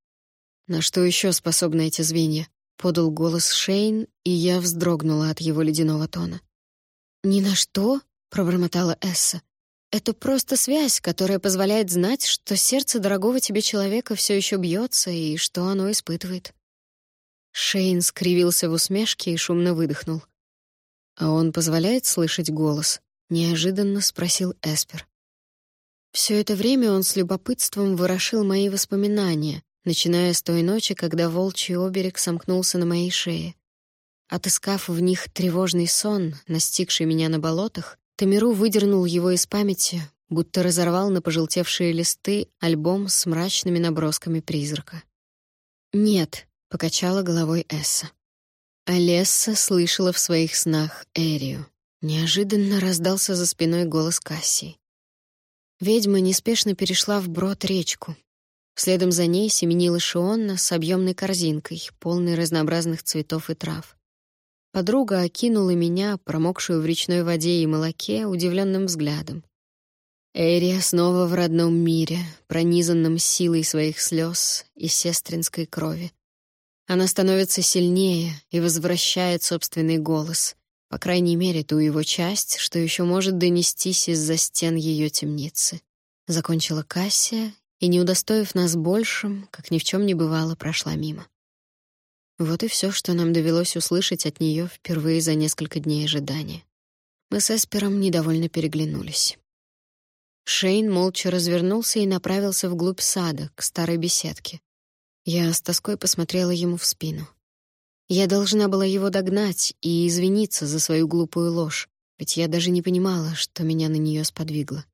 [SPEAKER 1] На что еще способны эти звенья? подал голос Шейн, и я вздрогнула от его ледяного тона. «Ни на что», — пробормотала Эсса. Это просто связь, которая позволяет знать, что сердце дорогого тебе человека все еще бьется и что оно испытывает. Шейн скривился в усмешке и шумно выдохнул. А он позволяет слышать голос? неожиданно спросил Эспер. Все это время он с любопытством ворошил мои воспоминания, начиная с той ночи, когда волчий оберег сомкнулся на моей шее. Отыскав в них тревожный сон, настигший меня на болотах, Тамиру выдернул его из памяти, будто разорвал на пожелтевшие листы альбом с мрачными набросками призрака. «Нет», — покачала головой Эсса. Алесса слышала в своих снах Эрию. Неожиданно раздался за спиной голос Кассии. Ведьма неспешно перешла вброд речку. Следом за ней семенила Шионна с объемной корзинкой, полной разнообразных цветов и трав. Подруга окинула меня, промокшую в речной воде и молоке, удивленным взглядом. Эрия снова в родном мире, пронизанном силой своих слез и сестринской крови. Она становится сильнее и возвращает собственный голос, по крайней мере, ту его часть, что еще может донестись из-за стен ее темницы. Закончила Кассия и, не удостоив нас большим, как ни в чем не бывало, прошла мимо. Вот и все, что нам довелось услышать от нее впервые за несколько дней ожидания. Мы с Эспером недовольно переглянулись. Шейн молча развернулся и направился вглубь сада, к старой беседке. Я с тоской посмотрела ему в спину. Я должна была его догнать и извиниться за свою глупую ложь, ведь я даже не понимала, что меня на нее сподвигло.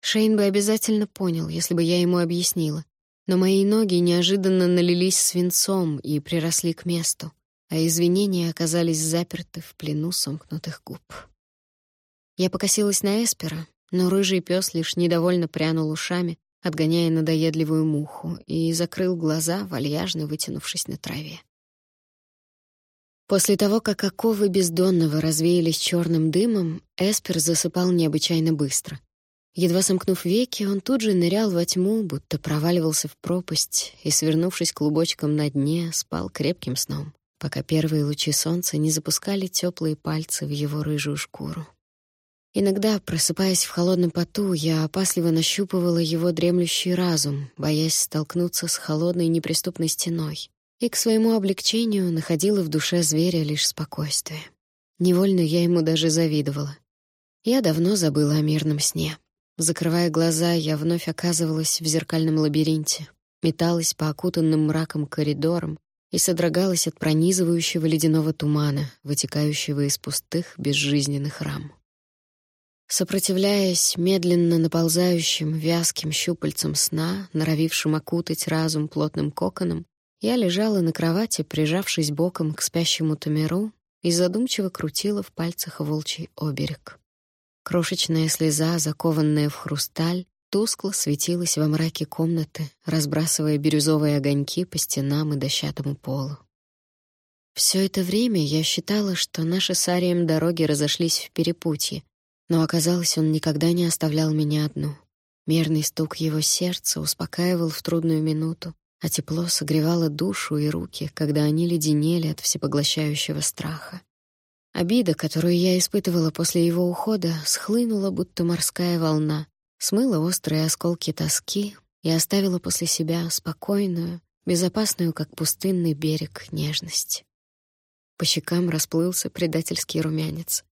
[SPEAKER 1] Шейн бы обязательно понял, если бы я ему объяснила но мои ноги неожиданно налились свинцом и приросли к месту, а извинения оказались заперты в плену сомкнутых губ. Я покосилась на Эспера, но рыжий пес лишь недовольно прянул ушами, отгоняя надоедливую муху, и закрыл глаза, вальяжно вытянувшись на траве. После того, как оковы бездонного развеялись черным дымом, Эспер засыпал необычайно быстро. Едва сомкнув веки, он тут же нырял во тьму, будто проваливался в пропасть и, свернувшись клубочком на дне, спал крепким сном, пока первые лучи солнца не запускали теплые пальцы в его рыжую шкуру. Иногда, просыпаясь в холодном поту, я опасливо нащупывала его дремлющий разум, боясь столкнуться с холодной неприступной стеной, и к своему облегчению находила в душе зверя лишь спокойствие. Невольно я ему даже завидовала. Я давно забыла о мирном сне. Закрывая глаза, я вновь оказывалась в зеркальном лабиринте, металась по окутанным мраком коридорам и содрогалась от пронизывающего ледяного тумана, вытекающего из пустых безжизненных рам. Сопротивляясь медленно наползающим вязким щупальцам сна, норовившим окутать разум плотным коконом, я лежала на кровати, прижавшись боком к спящему Тамеру, и задумчиво крутила в пальцах волчий оберег. Крошечная слеза, закованная в хрусталь, тускло светилась во мраке комнаты, разбрасывая бирюзовые огоньки по стенам и дощатому полу. Все это время я считала, что наши с Арием дороги разошлись в перепутье, но оказалось, он никогда не оставлял меня одну. Мерный стук его сердца успокаивал в трудную минуту, а тепло согревало душу и руки, когда они леденели от всепоглощающего страха. Обида, которую я испытывала после его ухода, схлынула, будто морская волна, смыла острые осколки тоски и оставила после себя спокойную, безопасную, как пустынный берег, нежность. По щекам расплылся предательский румянец.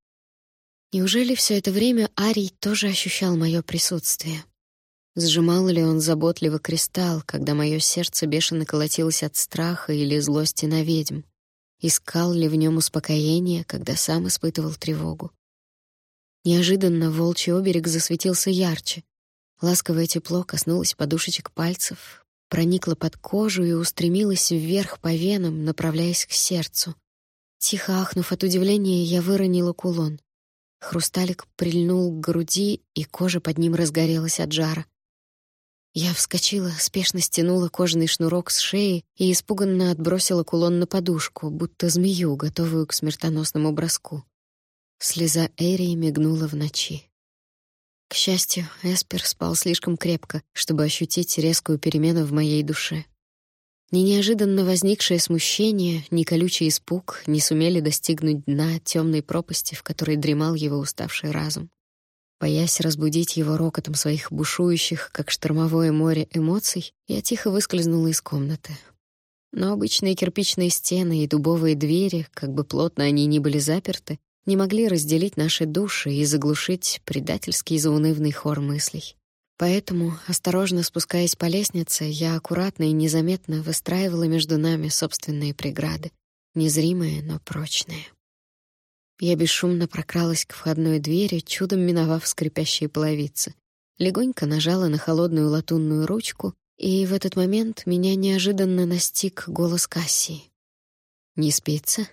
[SPEAKER 1] Неужели все это время Арий тоже ощущал мое присутствие? Сжимал ли он заботливо кристалл, когда мое сердце бешено колотилось от страха или злости на ведьм? Искал ли в нем успокоение, когда сам испытывал тревогу? Неожиданно волчий оберег засветился ярче. Ласковое тепло коснулось подушечек пальцев, проникло под кожу и устремилось вверх по венам, направляясь к сердцу. Тихо ахнув от удивления, я выронила кулон. Хрусталик прильнул к груди, и кожа под ним разгорелась от жара. Я вскочила, спешно стянула кожаный шнурок с шеи и испуганно отбросила кулон на подушку, будто змею, готовую к смертоносному броску. Слеза Эрии мигнула в ночи. К счастью, Эспер спал слишком крепко, чтобы ощутить резкую перемену в моей душе. Ни неожиданно возникшее смущение, ни колючий испуг не сумели достигнуть дна темной пропасти, в которой дремал его уставший разум. Боясь разбудить его рокотом своих бушующих, как штормовое море, эмоций, я тихо выскользнула из комнаты. Но обычные кирпичные стены и дубовые двери, как бы плотно они ни были заперты, не могли разделить наши души и заглушить предательский заунывный хор мыслей. Поэтому, осторожно спускаясь по лестнице, я аккуратно и незаметно выстраивала между нами собственные преграды, незримые, но прочные. Я бесшумно прокралась к входной двери, чудом миновав скрипящие половицы. Легонько нажала на холодную латунную ручку, и в этот момент меня неожиданно настиг голос Кассии. «Не спится?»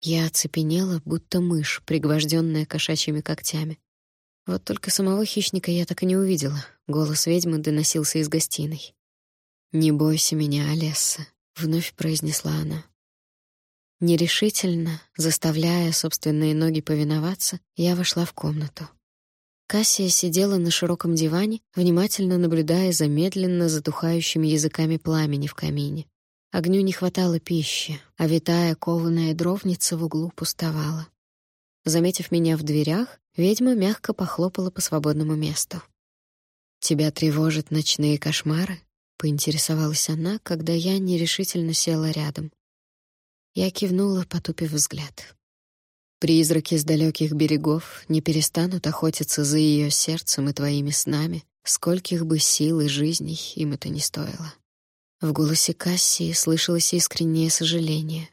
[SPEAKER 1] Я оцепенела, будто мышь, пригвожденная кошачьими когтями. Вот только самого хищника я так и не увидела. Голос ведьмы доносился из гостиной. «Не бойся меня, Олесса», — вновь произнесла она. Нерешительно, заставляя собственные ноги повиноваться, я вошла в комнату. Кассия сидела на широком диване, внимательно наблюдая за медленно затухающими языками пламени в камине. Огню не хватало пищи, а витая кованая дровница в углу пустовала. Заметив меня в дверях, ведьма мягко похлопала по свободному месту. «Тебя тревожат ночные кошмары?» — поинтересовалась она, когда я нерешительно села рядом. Я кивнула, потупив взгляд. Призраки с далеких берегов не перестанут охотиться за ее сердцем и твоими снами, скольких бы сил и жизней им это не стоило. В голосе Кассии слышалось искреннее сожаление.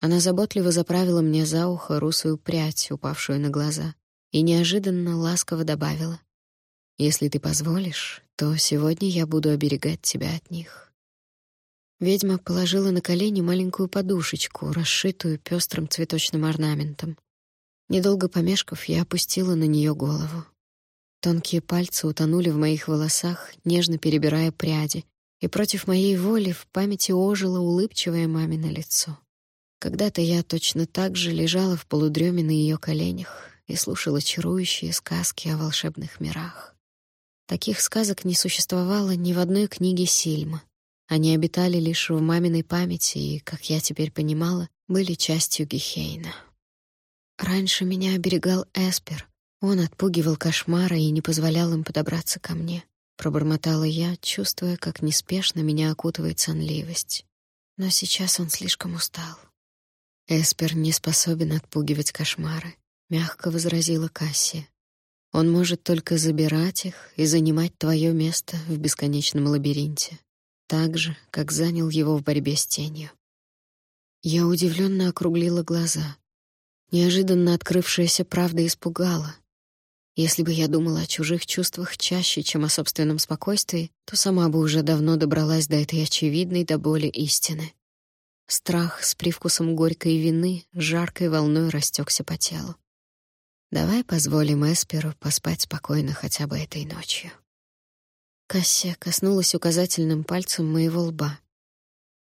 [SPEAKER 1] Она заботливо заправила мне за ухо русую прядь, упавшую на глаза, и неожиданно ласково добавила: "Если ты позволишь, то сегодня я буду оберегать тебя от них". Ведьма положила на колени маленькую подушечку, расшитую пестрым цветочным орнаментом. Недолго помешков, я опустила на нее голову. Тонкие пальцы утонули в моих волосах, нежно перебирая пряди, и против моей воли в памяти ожило улыбчивое мамино лицо. Когда-то я точно так же лежала в полудреме на ее коленях и слушала чарующие сказки о волшебных мирах. Таких сказок не существовало ни в одной книге Сильма. Они обитали лишь в маминой памяти и, как я теперь понимала, были частью Гехейна. Раньше меня оберегал Эспер. Он отпугивал кошмары и не позволял им подобраться ко мне пробормотала я, чувствуя, как неспешно меня окутывает сонливость. Но сейчас он слишком устал. Эспер не способен отпугивать кошмары, мягко возразила Кассия. Он может только забирать их и занимать твое место в бесконечном лабиринте, так же, как занял его в борьбе с тенью. Я удивленно округлила глаза. Неожиданно открывшаяся правда испугала. Если бы я думала о чужих чувствах чаще, чем о собственном спокойствии, то сама бы уже давно добралась до этой очевидной до боли истины. Страх с привкусом горькой вины жаркой волной растекся по телу. Давай позволим Эсперу поспать спокойно хотя бы этой ночью. Кассия коснулась указательным пальцем моего лба.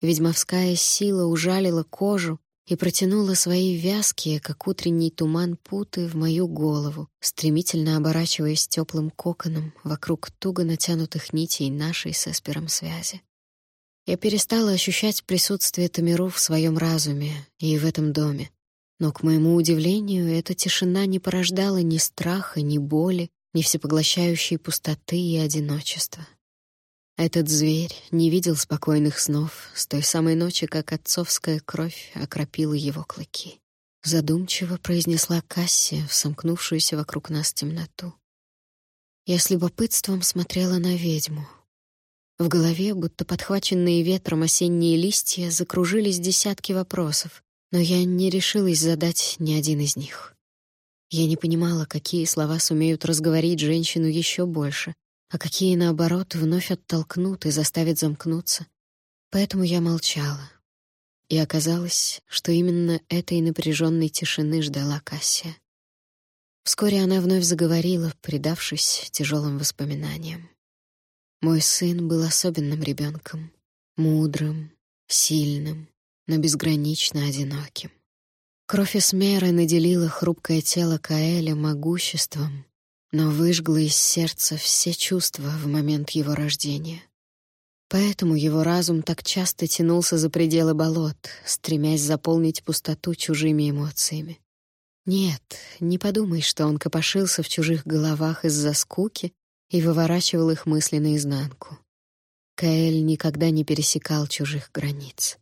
[SPEAKER 1] Ведьмовская сила ужалила кожу, и протянула свои вязкие, как утренний туман, путы в мою голову, стремительно оборачиваясь теплым коконом вокруг туго натянутых нитей нашей с Эспером связи. Я перестала ощущать присутствие Тамиру в своем разуме и в этом доме. Но, к моему удивлению, эта тишина не порождала ни страха, ни боли, ни всепоглощающей пустоты и одиночества. Этот зверь не видел спокойных снов с той самой ночи, как отцовская кровь окропила его клыки. Задумчиво произнесла Кассия в сомкнувшуюся вокруг нас темноту. Я с любопытством смотрела на ведьму. В голове, будто подхваченные ветром осенние листья, закружились десятки вопросов, но я не решилась задать ни один из них. Я не понимала, какие слова сумеют разговорить женщину еще больше, а какие, наоборот, вновь оттолкнут и заставят замкнуться. Поэтому я молчала. И оказалось, что именно этой напряженной тишины ждала Кассия. Вскоре она вновь заговорила, предавшись тяжелым воспоминаниям. Мой сын был особенным ребенком, мудрым, сильным, но безгранично одиноким. Кровь Эсмеры наделила хрупкое тело Каэля могуществом, но выжгла из сердца все чувства в момент его рождения. Поэтому его разум так часто тянулся за пределы болот, стремясь заполнить пустоту чужими эмоциями. Нет, не подумай, что он копошился в чужих головах из-за скуки и выворачивал их мысли наизнанку. Каэль никогда не пересекал чужих границ.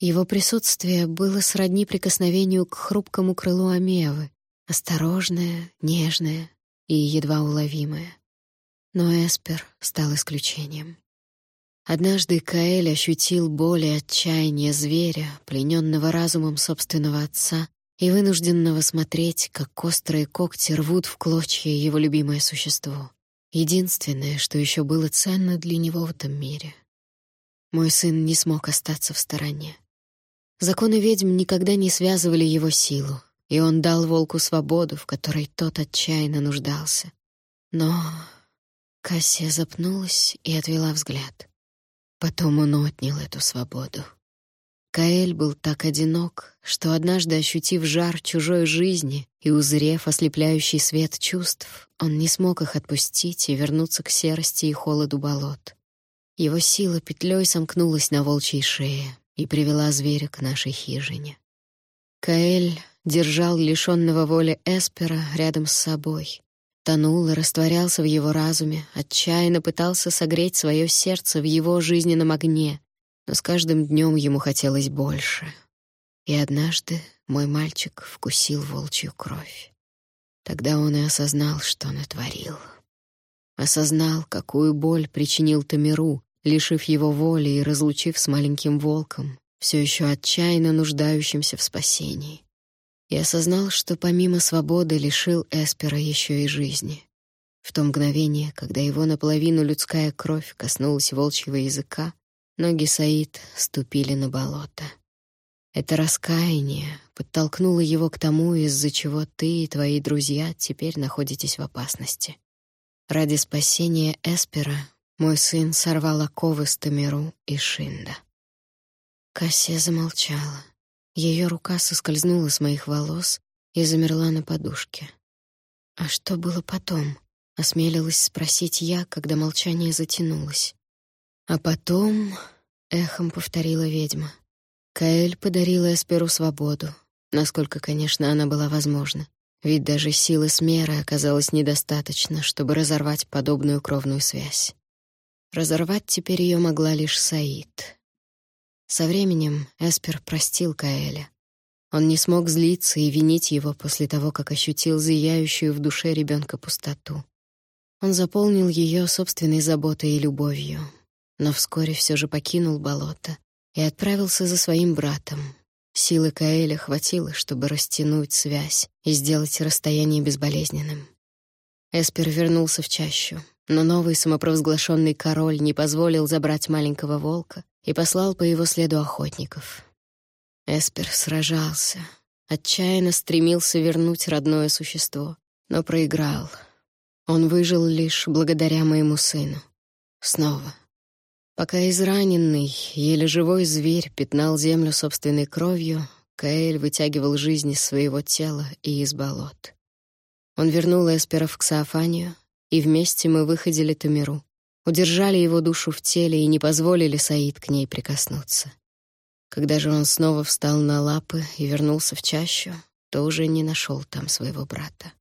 [SPEAKER 1] Его присутствие было сродни прикосновению к хрупкому крылу Амевы, осторожное, нежное и едва уловимое. Но Эспер стал исключением. Однажды Каэль ощутил боль и отчаяние зверя, плененного разумом собственного отца и вынужденного смотреть, как острые когти рвут в клочья его любимое существо. Единственное, что еще было ценно для него в этом мире. Мой сын не смог остаться в стороне. Законы ведьм никогда не связывали его силу, и он дал волку свободу, в которой тот отчаянно нуждался. Но Кассия запнулась и отвела взгляд. Потом он отнял эту свободу. Каэль был так одинок, что однажды, ощутив жар чужой жизни и узрев ослепляющий свет чувств, он не смог их отпустить и вернуться к серости и холоду болот. Его сила петлей сомкнулась на волчьей шее, и привела зверя к нашей хижине. Каэль держал лишённого воли Эспера рядом с собой, тонул и растворялся в его разуме, отчаянно пытался согреть свое сердце в его жизненном огне, но с каждым днем ему хотелось больше. И однажды мой мальчик вкусил волчью кровь. Тогда он и осознал, что натворил. Осознал, какую боль причинил Тамиру, лишив его воли и разлучив с маленьким волком, все еще отчаянно нуждающимся в спасении. И осознал, что помимо свободы лишил Эспера еще и жизни. В то мгновение, когда его наполовину людская кровь коснулась волчьего языка, ноги Саид ступили на болото. Это раскаяние подтолкнуло его к тому, из-за чего ты и твои друзья теперь находитесь в опасности. Ради спасения Эспера мой сын сорвал оковы с Тамиру и Шинда. Кассия замолчала. Ее рука соскользнула с моих волос и замерла на подушке. «А что было потом?» — осмелилась спросить я, когда молчание затянулось. «А потом...» — эхом повторила ведьма. Каэль подарила Эсперу свободу, насколько, конечно, она была возможна. Ведь даже силы Смеры оказалось недостаточно, чтобы разорвать подобную кровную связь. Разорвать теперь ее могла лишь Саид. Со временем Эспер простил Каэля. Он не смог злиться и винить его после того, как ощутил зияющую в душе ребенка пустоту. Он заполнил ее собственной заботой и любовью, но вскоре все же покинул болото и отправился за своим братом. Силы Каэля хватило, чтобы растянуть связь и сделать расстояние безболезненным. Эспер вернулся в чащу, но новый самопровозглашенный король не позволил забрать маленького волка и послал по его следу охотников. Эспер сражался, отчаянно стремился вернуть родное существо, но проиграл. Он выжил лишь благодаря моему сыну. Снова. Пока израненный, еле живой зверь пятнал землю собственной кровью, Каэль вытягивал жизнь из своего тела и из болот. Он вернул Эспера в Ксаофанию, и вместе мы выходили Тамиру, удержали его душу в теле и не позволили Саид к ней прикоснуться. Когда же он снова встал на лапы и вернулся в чащу, то уже не нашел там своего брата.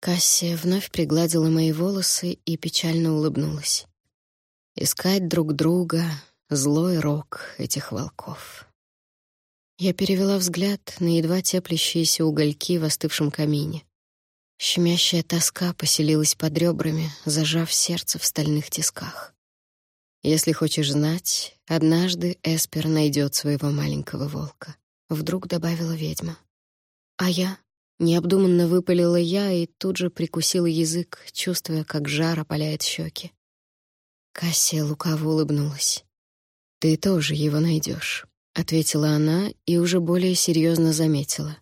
[SPEAKER 1] Кассия вновь пригладила мои волосы и печально улыбнулась. Искать друг друга — злой рок этих волков. Я перевела взгляд на едва теплящиеся угольки в остывшем камине. Щемящая тоска поселилась под ребрами, зажав сердце в стальных тисках. Если хочешь знать, однажды Эспер найдет своего маленького волка, вдруг добавила ведьма. А я необдуманно выпалила я и тут же прикусила язык, чувствуя, как жар опаляет щеки. Кассия лукаво улыбнулась. Ты тоже его найдешь, ответила она и уже более серьезно заметила.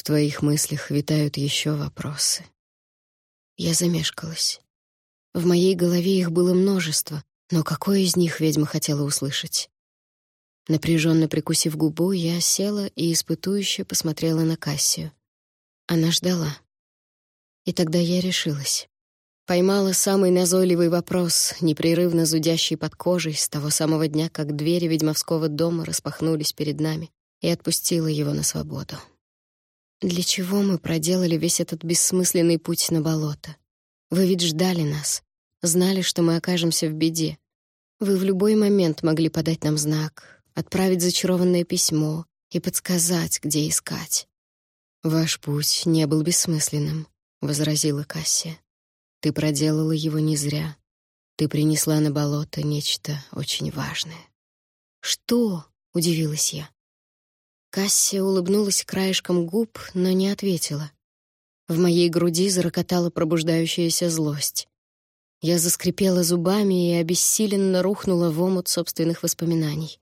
[SPEAKER 1] В твоих мыслях витают еще вопросы. Я замешкалась. В моей голове их было множество, но какой из них ведьма хотела услышать? Напряженно прикусив губу, я села и испытующе посмотрела на Кассию. Она ждала. И тогда я решилась. Поймала самый назойливый вопрос, непрерывно зудящий под кожей с того самого дня, как двери ведьмовского дома распахнулись перед нами, и отпустила его на свободу. Для чего мы проделали весь этот бессмысленный путь на болото? Вы ведь ждали нас, знали, что мы окажемся в беде. Вы в любой момент могли подать нам знак, отправить зачарованное письмо и подсказать, где искать. Ваш путь не был бессмысленным, возразила Кассия. Ты проделала его не зря. Ты принесла на болото нечто очень важное. Что? удивилась я. Кассия улыбнулась краешком губ, но не ответила. В моей груди зарокотала пробуждающаяся злость. Я заскрипела зубами и обессиленно рухнула в омут собственных воспоминаний.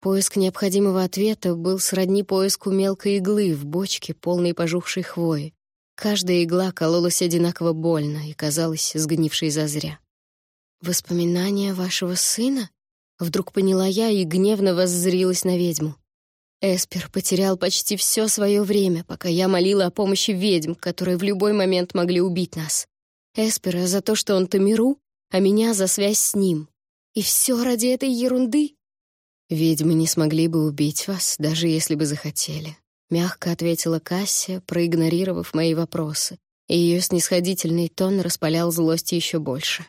[SPEAKER 1] Поиск необходимого ответа был сродни поиску мелкой иглы в бочке, полной пожухшей хвои. Каждая игла кололась одинаково больно и казалась сгнившей зазря. «Воспоминания вашего сына?» Вдруг поняла я и гневно воззрилась на ведьму. Эспер потерял почти все свое время, пока я молила о помощи ведьм, которые в любой момент могли убить нас. Эспера за то, что он Тамиру, а меня за связь с ним. И все ради этой ерунды? Ведьмы не смогли бы убить вас, даже если бы захотели. Мягко ответила Кассия, проигнорировав мои вопросы, и ее снисходительный тон распалял злость еще больше.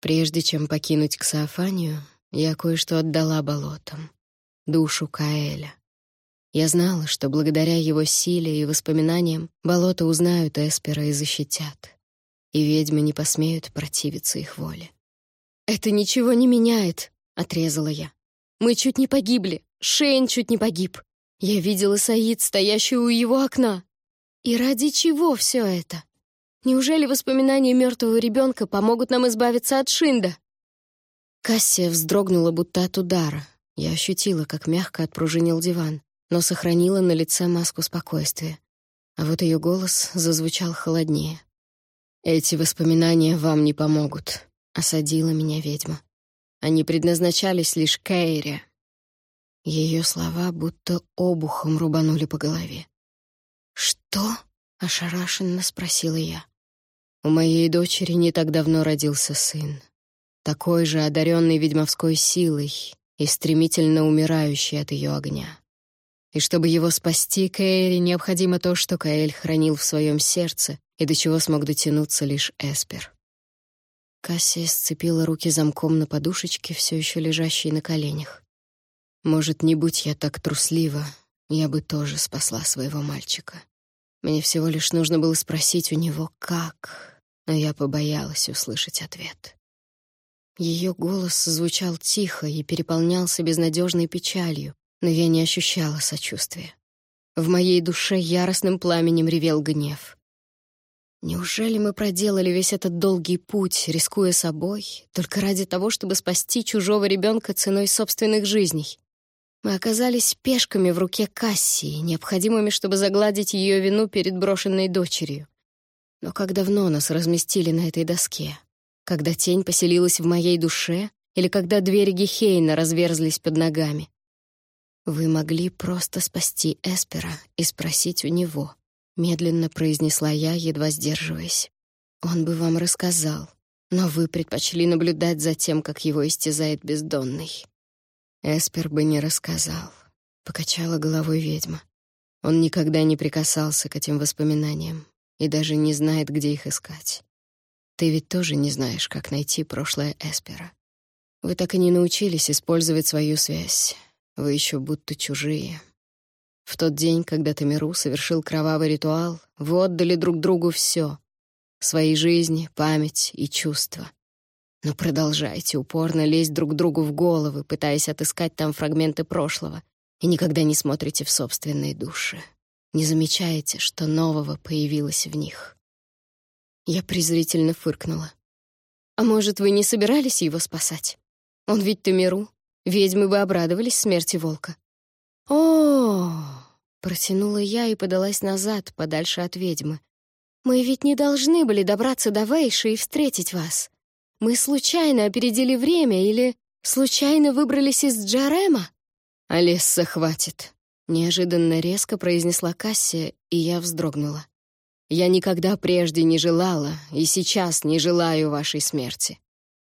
[SPEAKER 1] Прежде чем покинуть Ксаофанию, я кое-что отдала болотам. Душу Каэля. Я знала, что благодаря его силе и воспоминаниям болота узнают Эспера и защитят. И ведьмы не посмеют противиться их воле. «Это ничего не меняет», — отрезала я. «Мы чуть не погибли. Шейн чуть не погиб. Я видела Саид, стоящую у его окна. И ради чего все это? Неужели воспоминания мертвого ребенка помогут нам избавиться от Шинда? Кассия вздрогнула будто от удара. Я ощутила, как мягко отпружинил диван, но сохранила на лице маску спокойствия. А вот ее голос зазвучал холоднее. «Эти воспоминания вам не помогут», — осадила меня ведьма. «Они предназначались лишь Кейре, ее слова будто обухом рубанули по голове. «Что?» — ошарашенно спросила я. «У моей дочери не так давно родился сын, такой же одаренный ведьмовской силой и стремительно умирающий от ее огня. И чтобы его спасти, Каэри необходимо то, что Каэль хранил в своем сердце и до чего смог дотянуться лишь Эспер». Кассия сцепила руки замком на подушечке, все еще лежащей на коленях. Может, не будь я так труслива, я бы тоже спасла своего мальчика. Мне всего лишь нужно было спросить у него, как, но я побоялась услышать ответ. Ее голос звучал тихо и переполнялся безнадежной печалью, но я не ощущала сочувствия. В моей душе яростным пламенем ревел гнев. Неужели мы проделали весь этот долгий путь, рискуя собой, только ради того, чтобы спасти чужого ребенка ценой собственных жизней? Мы оказались пешками в руке Кассии, необходимыми, чтобы загладить ее вину перед брошенной дочерью. Но как давно нас разместили на этой доске? Когда тень поселилась в моей душе или когда двери Гехейна разверзлись под ногами? Вы могли просто спасти Эспера и спросить у него, медленно произнесла я, едва сдерживаясь. Он бы вам рассказал, но вы предпочли наблюдать за тем, как его истязает бездонный. Эспер бы не рассказал. Покачала головой ведьма. Он никогда не прикасался к этим воспоминаниям и даже не знает, где их искать. Ты ведь тоже не знаешь, как найти прошлое Эспера. Вы так и не научились использовать свою связь. Вы еще будто чужие. В тот день, когда Тамиру совершил кровавый ритуал, вы отдали друг другу все — свои жизни, память и чувства. Но продолжайте упорно лезть друг другу в головы, пытаясь отыскать там фрагменты прошлого, и никогда не смотрите в собственные души. Не замечаете, что нового появилось в них. Я презрительно фыркнула. «А может, вы не собирались его спасать? Он ведь Тамиру. Ведьмы бы обрадовались смерти волка». О, протянула я и подалась назад, подальше от ведьмы. Мы ведь не должны были добраться до Вейши и встретить вас. Мы случайно опередили время или случайно выбрались из Джарема? Алисса, хватит, неожиданно резко произнесла Кассия, и я вздрогнула. Я никогда прежде не желала и сейчас не желаю вашей смерти.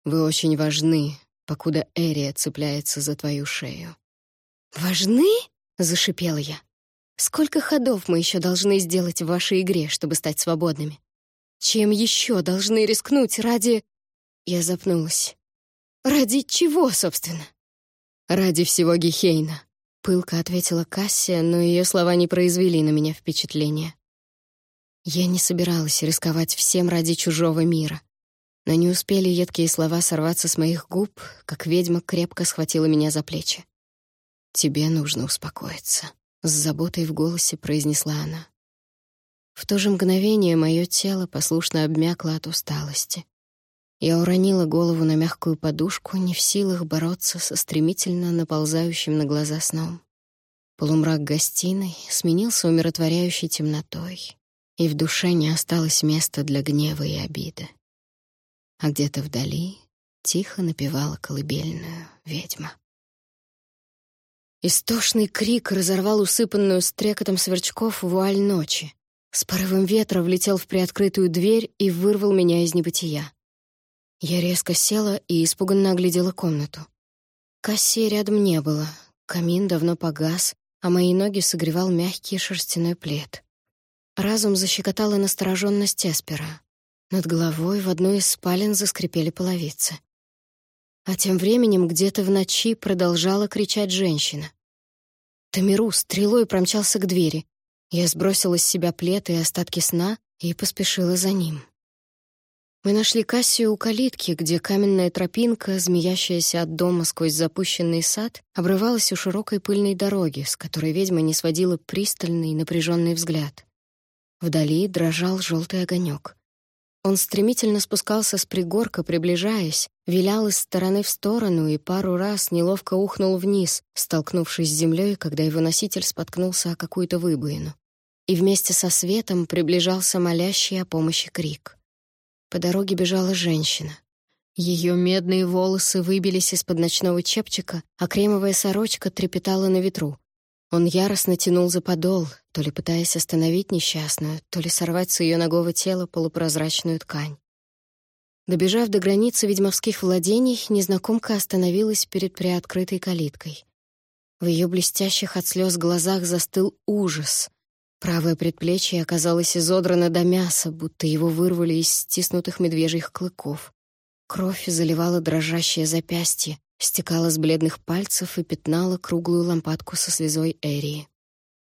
[SPEAKER 1] Вы очень важны, покуда Эрия цепляется за твою шею. «Важны?» — зашипела я. «Сколько ходов мы еще должны сделать в вашей игре, чтобы стать свободными? Чем еще должны рискнуть ради...» Я запнулась. «Ради чего, собственно?» «Ради всего Гехейна», — пылко ответила Кассия, но ее слова не произвели на меня впечатления. Я не собиралась рисковать всем ради чужого мира. Но не успели едкие слова сорваться с моих губ, как ведьма крепко схватила меня за плечи. «Тебе нужно успокоиться», — с заботой в голосе произнесла она. В то же мгновение мое тело послушно обмякло от усталости. Я уронила голову на мягкую подушку, не в силах бороться со стремительно наползающим на глаза сном. Полумрак гостиной сменился умиротворяющей темнотой, и в душе не осталось места для гнева и обиды. А где-то вдали тихо напевала колыбельную ведьма. Истошный крик разорвал усыпанную стрекотом сверчков вуаль ночи. С порывом ветра влетел в приоткрытую дверь и вырвал меня из небытия. Я резко села и испуганно оглядела комнату. Кассии рядом не было, камин давно погас, а мои ноги согревал мягкий шерстяной плед. Разум защекотала настороженность Эспера. Над головой в одной из спален заскрипели половицы. А тем временем где-то в ночи продолжала кричать женщина. Тамиру стрелой промчался к двери. Я сбросила с себя плед и остатки сна и поспешила за ним. Мы нашли Кассию у калитки, где каменная тропинка, змеящаяся от дома сквозь запущенный сад, обрывалась у широкой пыльной дороги, с которой ведьма не сводила пристальный напряженный взгляд. Вдали дрожал желтый огонек. Он стремительно спускался с пригорка, приближаясь, вилял из стороны в сторону и пару раз неловко ухнул вниз, столкнувшись с землей, когда его носитель споткнулся о какую-то выбоину. И вместе со светом приближался молящий о помощи крик. По дороге бежала женщина. Ее медные волосы выбились из-под ночного чепчика, а кремовая сорочка трепетала на ветру. Он яростно тянул за подол, то ли пытаясь остановить несчастную, то ли сорвать с ее ногого тела полупрозрачную ткань. Добежав до границы ведьмовских владений, незнакомка остановилась перед приоткрытой калиткой. В ее блестящих от слез глазах застыл ужас. Правое предплечье оказалось изодрано до мяса, будто его вырвали из стиснутых медвежьих клыков. Кровь заливала дрожащее запястье, стекала с бледных пальцев и пятнала круглую лампадку со слезой Эрии.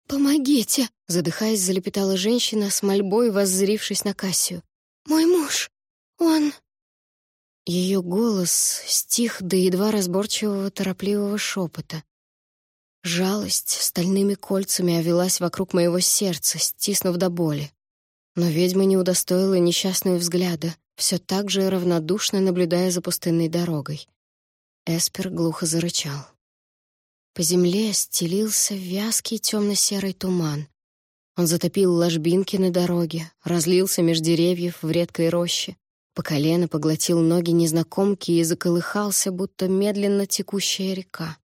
[SPEAKER 1] «Помогите!» — задыхаясь, залепетала женщина с мольбой, воззрившись на Кассию. «Мой муж! Он...» Ее голос стих до едва разборчивого торопливого шепота. Жалость стальными кольцами овелась вокруг моего сердца, стиснув до боли. Но ведьма не удостоила несчастного взгляда, все так же равнодушно наблюдая за пустынной дорогой. Эспер глухо зарычал. По земле стелился вязкий темно-серый туман. Он затопил ложбинки на дороге, разлился меж деревьев в редкой роще, по колено поглотил ноги незнакомки и заколыхался, будто медленно текущая река.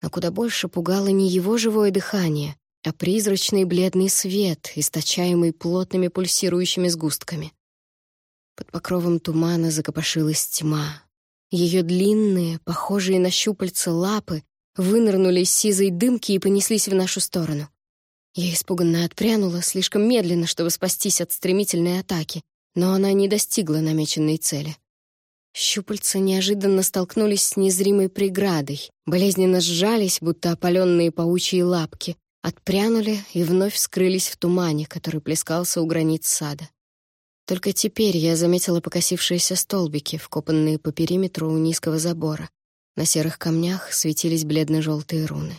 [SPEAKER 1] Но куда больше пугало не его живое дыхание, а призрачный бледный свет, источаемый плотными пульсирующими сгустками. Под покровом тумана закопошилась тьма, ее длинные, похожие на щупальца лапы вынырнули из сизой дымки и понеслись в нашу сторону. Я испуганно отпрянула слишком медленно, чтобы спастись от стремительной атаки, но она не достигла намеченной цели. Щупальца неожиданно столкнулись с незримой преградой, болезненно сжались, будто опаленные паучьи лапки, отпрянули и вновь скрылись в тумане, который плескался у границ сада. Только теперь я заметила покосившиеся столбики, вкопанные по периметру у низкого забора. На серых камнях светились бледно-желтые руны.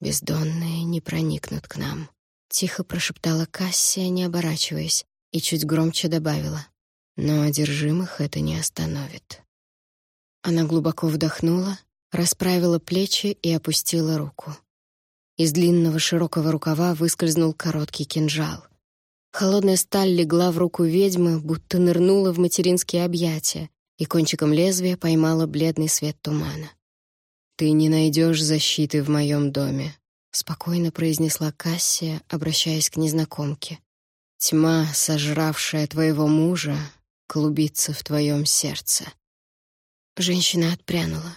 [SPEAKER 1] «Бездонные не проникнут к нам», — тихо прошептала Кассия, не оборачиваясь, и чуть громче добавила. «Но одержимых это не остановит». Она глубоко вдохнула, расправила плечи и опустила руку. Из длинного широкого рукава выскользнул короткий кинжал. Холодная сталь легла в руку ведьмы, будто нырнула в материнские объятия, и кончиком лезвия поймала бледный свет тумана. «Ты не найдешь защиты в моем доме», — спокойно произнесла Кассия, обращаясь к незнакомке. «Тьма, сожравшая твоего мужа, клубится в твоем сердце». Женщина отпрянула.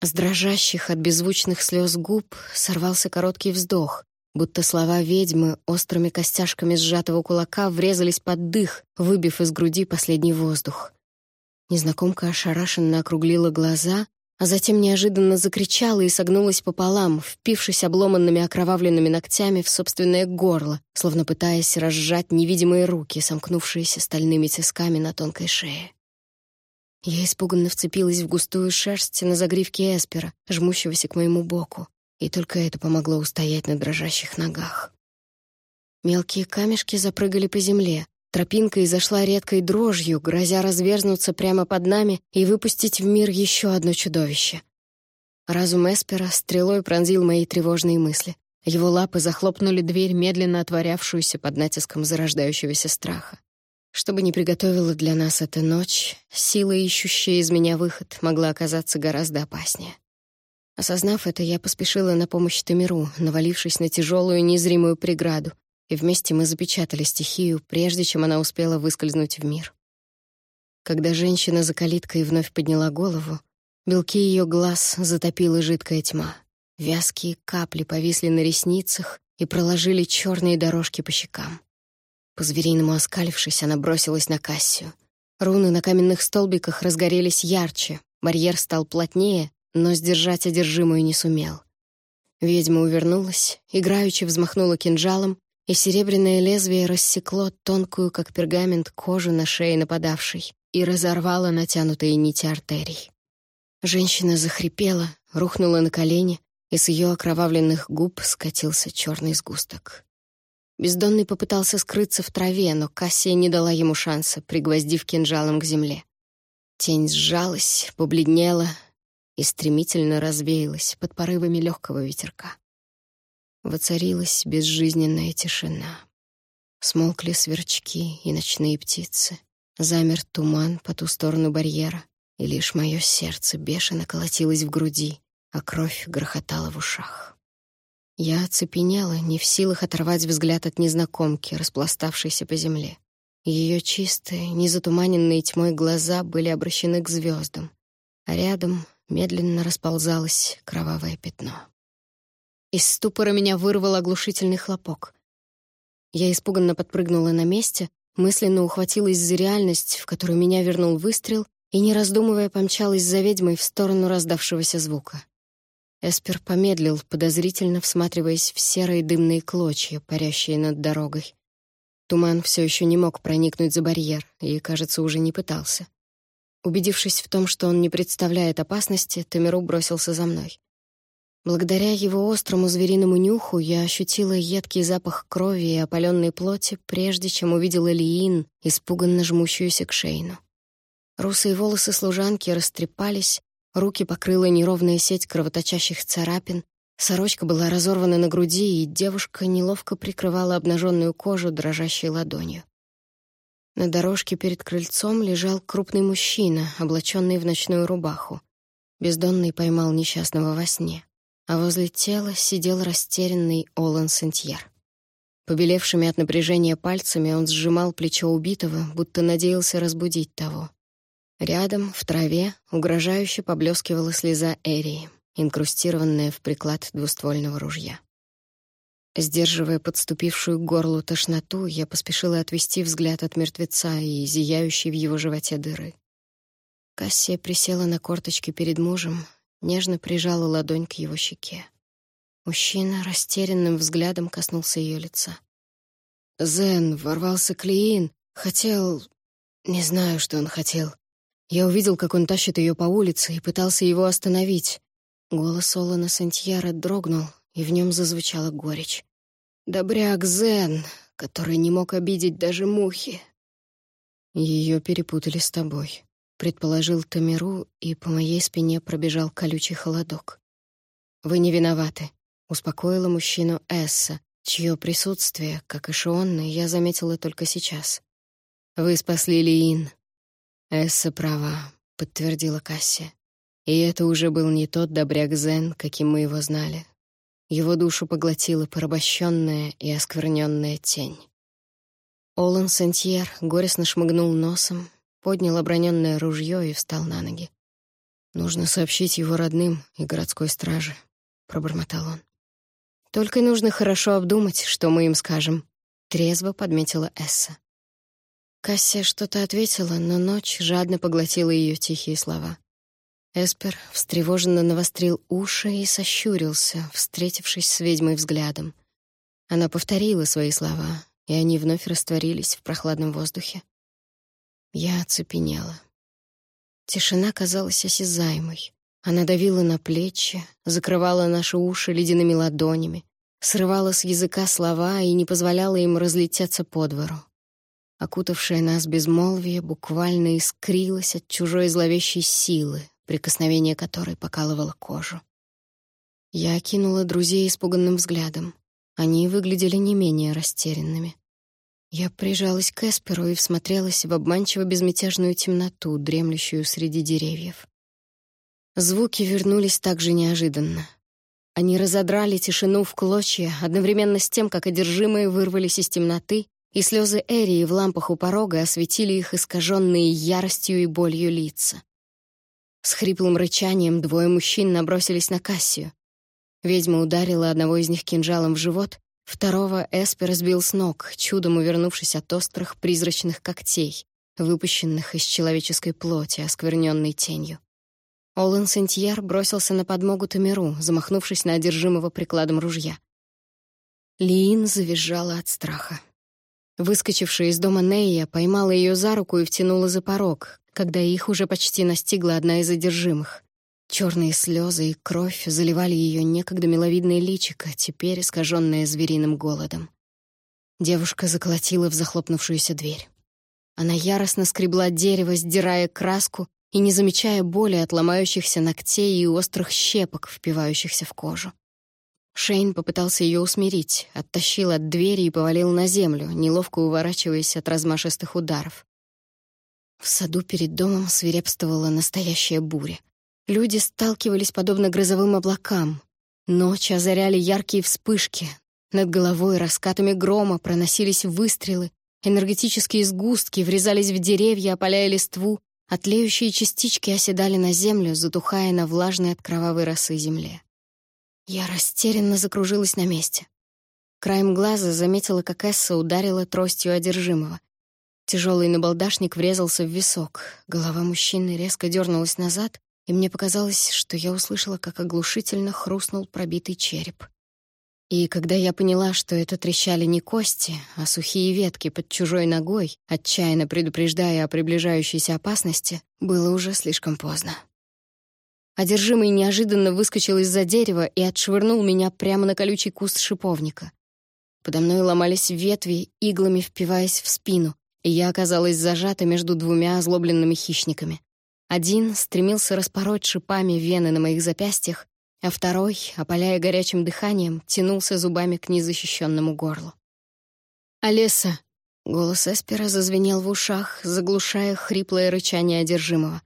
[SPEAKER 1] С дрожащих от беззвучных слез губ сорвался короткий вздох, будто слова ведьмы острыми костяшками сжатого кулака врезались под дых, выбив из груди последний воздух. Незнакомка ошарашенно округлила глаза, а затем неожиданно закричала и согнулась пополам, впившись обломанными окровавленными ногтями в собственное горло, словно пытаясь разжать невидимые руки, сомкнувшиеся стальными тисками на тонкой шее. Я испуганно вцепилась в густую шерсть на загривке Эспера, жмущегося к моему боку, и только это помогло устоять на дрожащих ногах. Мелкие камешки запрыгали по земле, тропинка изошла редкой дрожью, грозя разверзнуться прямо под нами и выпустить в мир еще одно чудовище. Разум Эспера стрелой пронзил мои тревожные мысли. Его лапы захлопнули дверь, медленно отворявшуюся под натиском зарождающегося страха. Что бы ни приготовила для нас эта ночь, сила, ищущая из меня выход, могла оказаться гораздо опаснее. Осознав это, я поспешила на помощь Тамиру, навалившись на тяжелую незримую преграду, и вместе мы запечатали стихию, прежде чем она успела выскользнуть в мир. Когда женщина за калиткой вновь подняла голову, белки ее глаз затопила жидкая тьма. Вязкие капли повисли на ресницах и проложили черные дорожки по щекам. По-звериному оскалившись, она бросилась на Кассию. Руны на каменных столбиках разгорелись ярче, барьер стал плотнее, но сдержать одержимую не сумел. Ведьма увернулась, играючи взмахнула кинжалом, и серебряное лезвие рассекло тонкую, как пергамент, кожу на шее нападавшей и разорвало натянутые нити артерий. Женщина захрипела, рухнула на колени, и с ее окровавленных губ скатился черный сгусток. Бездонный попытался скрыться в траве, но Кассия не дала ему шанса, пригвоздив кинжалом к земле. Тень сжалась, побледнела и стремительно развеялась под порывами легкого ветерка. Воцарилась безжизненная тишина. Смолкли сверчки и ночные птицы. Замер туман по ту сторону барьера, и лишь мое сердце бешено колотилось в груди, а кровь грохотала в ушах. Я оцепенела, не в силах оторвать взгляд от незнакомки, распластавшейся по земле. Ее чистые, незатуманенные тьмой глаза были обращены к звездам, а рядом медленно расползалось кровавое пятно. Из ступора меня вырвал оглушительный хлопок. Я испуганно подпрыгнула на месте, мысленно ухватилась за реальность, в которую меня вернул выстрел, и, не раздумывая, помчалась за ведьмой в сторону раздавшегося звука. Эспер помедлил, подозрительно всматриваясь в серые дымные клочья, парящие над дорогой. Туман все еще не мог проникнуть за барьер и, кажется, уже не пытался. Убедившись в том, что он не представляет опасности, Тамиру бросился за мной. Благодаря его острому звериному нюху я ощутила едкий запах крови и опаленной плоти, прежде чем увидела Лиин, испуганно жмущуюся к Шейну. Русые волосы служанки растрепались, Руки покрыла неровная сеть кровоточащих царапин, сорочка была разорвана на груди, и девушка неловко прикрывала обнаженную кожу дрожащей ладонью. На дорожке перед крыльцом лежал крупный мужчина, облаченный в ночную рубаху. Бездонный поймал несчастного во сне, а возле тела сидел растерянный Олан Сентьер. Побелевшими от напряжения пальцами он сжимал плечо убитого, будто надеялся разбудить того. Рядом, в траве, угрожающе поблескивала слеза Эрии, инкрустированная в приклад двуствольного ружья. Сдерживая подступившую к горлу тошноту, я поспешила отвести взгляд от мертвеца и зияющей в его животе дыры. Кассия присела на корточки перед мужем, нежно прижала ладонь к его щеке. Мужчина растерянным взглядом коснулся ее лица. Зен, ворвался Клеин, хотел... Не знаю, что он хотел. Я увидел, как он тащит ее по улице и пытался его остановить. Голос Олана Сантьяра дрогнул, и в нем зазвучала горечь. «Добряк Зен, который не мог обидеть даже мухи». Ее перепутали с тобой», — предположил Тамиру, и по моей спине пробежал колючий холодок. «Вы не виноваты», — успокоила мужчину Эсса, чье присутствие, как и Шионны, я заметила только сейчас. «Вы спасли Лиин». «Эсса права», — подтвердила Кассия. И это уже был не тот добряк Зен, каким мы его знали. Его душу поглотила порабощенная и оскверненная тень. Олан Сентьер горестно шмыгнул носом, поднял оброненное ружье и встал на ноги. «Нужно сообщить его родным и городской страже», — пробормотал он. «Только нужно хорошо обдумать, что мы им скажем», — трезво подметила Эсса. Кассия что-то ответила, но ночь жадно поглотила ее тихие слова. Эспер встревоженно навострил уши и сощурился, встретившись с ведьмой взглядом. Она повторила свои слова, и они вновь растворились в прохладном воздухе. Я оцепенела. Тишина казалась осязаемой. Она давила на плечи, закрывала наши уши ледяными ладонями, срывала с языка слова и не позволяла им разлететься по двору. Окутавшее нас безмолвие буквально искрилось от чужой зловещей силы, прикосновение которой покалывало кожу. Я окинула друзей испуганным взглядом. Они выглядели не менее растерянными. Я прижалась к Эсперу и всмотрелась в обманчиво безмятежную темноту, дремлющую среди деревьев. Звуки вернулись так же неожиданно. Они разодрали тишину в клочья, одновременно с тем, как одержимые вырвались из темноты, и слезы Эрии в лампах у порога осветили их искаженные яростью и болью лица. С хриплым рычанием двое мужчин набросились на Кассию. Ведьма ударила одного из них кинжалом в живот, второго Эспер сбил с ног, чудом увернувшись от острых призрачных когтей, выпущенных из человеческой плоти, оскверненной тенью. Олан Сентьяр бросился на подмогу Тамиру, замахнувшись на одержимого прикладом ружья. Лиин завизжала от страха. Выскочившая из дома Нея поймала ее за руку и втянула за порог, когда их уже почти настигла одна из одержимых. Черные слезы и кровь заливали ее некогда миловидное личико, теперь искаженное звериным голодом. Девушка заколотила в захлопнувшуюся дверь. Она яростно скребла дерево, сдирая краску и не замечая боли от ломающихся ногтей и острых щепок, впивающихся в кожу. Шейн попытался ее усмирить, оттащил от двери и повалил на землю, неловко уворачиваясь от размашистых ударов. В саду перед домом свирепствовала настоящая буря. Люди сталкивались подобно грозовым облакам. Ночь озаряли яркие вспышки. Над головой раскатами грома проносились выстрелы, энергетические сгустки врезались в деревья, опаляя листву, а тлеющие частички оседали на землю, затухая на влажной от кровавой росы земле. Я растерянно закружилась на месте. Краем глаза заметила, как Эсса ударила тростью одержимого. Тяжелый набалдашник врезался в висок. Голова мужчины резко дернулась назад, и мне показалось, что я услышала, как оглушительно хрустнул пробитый череп. И когда я поняла, что это трещали не кости, а сухие ветки под чужой ногой, отчаянно предупреждая о приближающейся опасности, было уже слишком поздно. Одержимый неожиданно выскочил из-за дерева и отшвырнул меня прямо на колючий куст шиповника. Подо мной ломались ветви, иглами впиваясь в спину, я оказалась зажата между двумя озлобленными хищниками. Один стремился распороть шипами вены на моих запястьях, а второй, опаляя горячим дыханием, тянулся зубами к незащищенному горлу. «Олеса!» — голос Эспера зазвенел в ушах, заглушая хриплое рычание одержимого.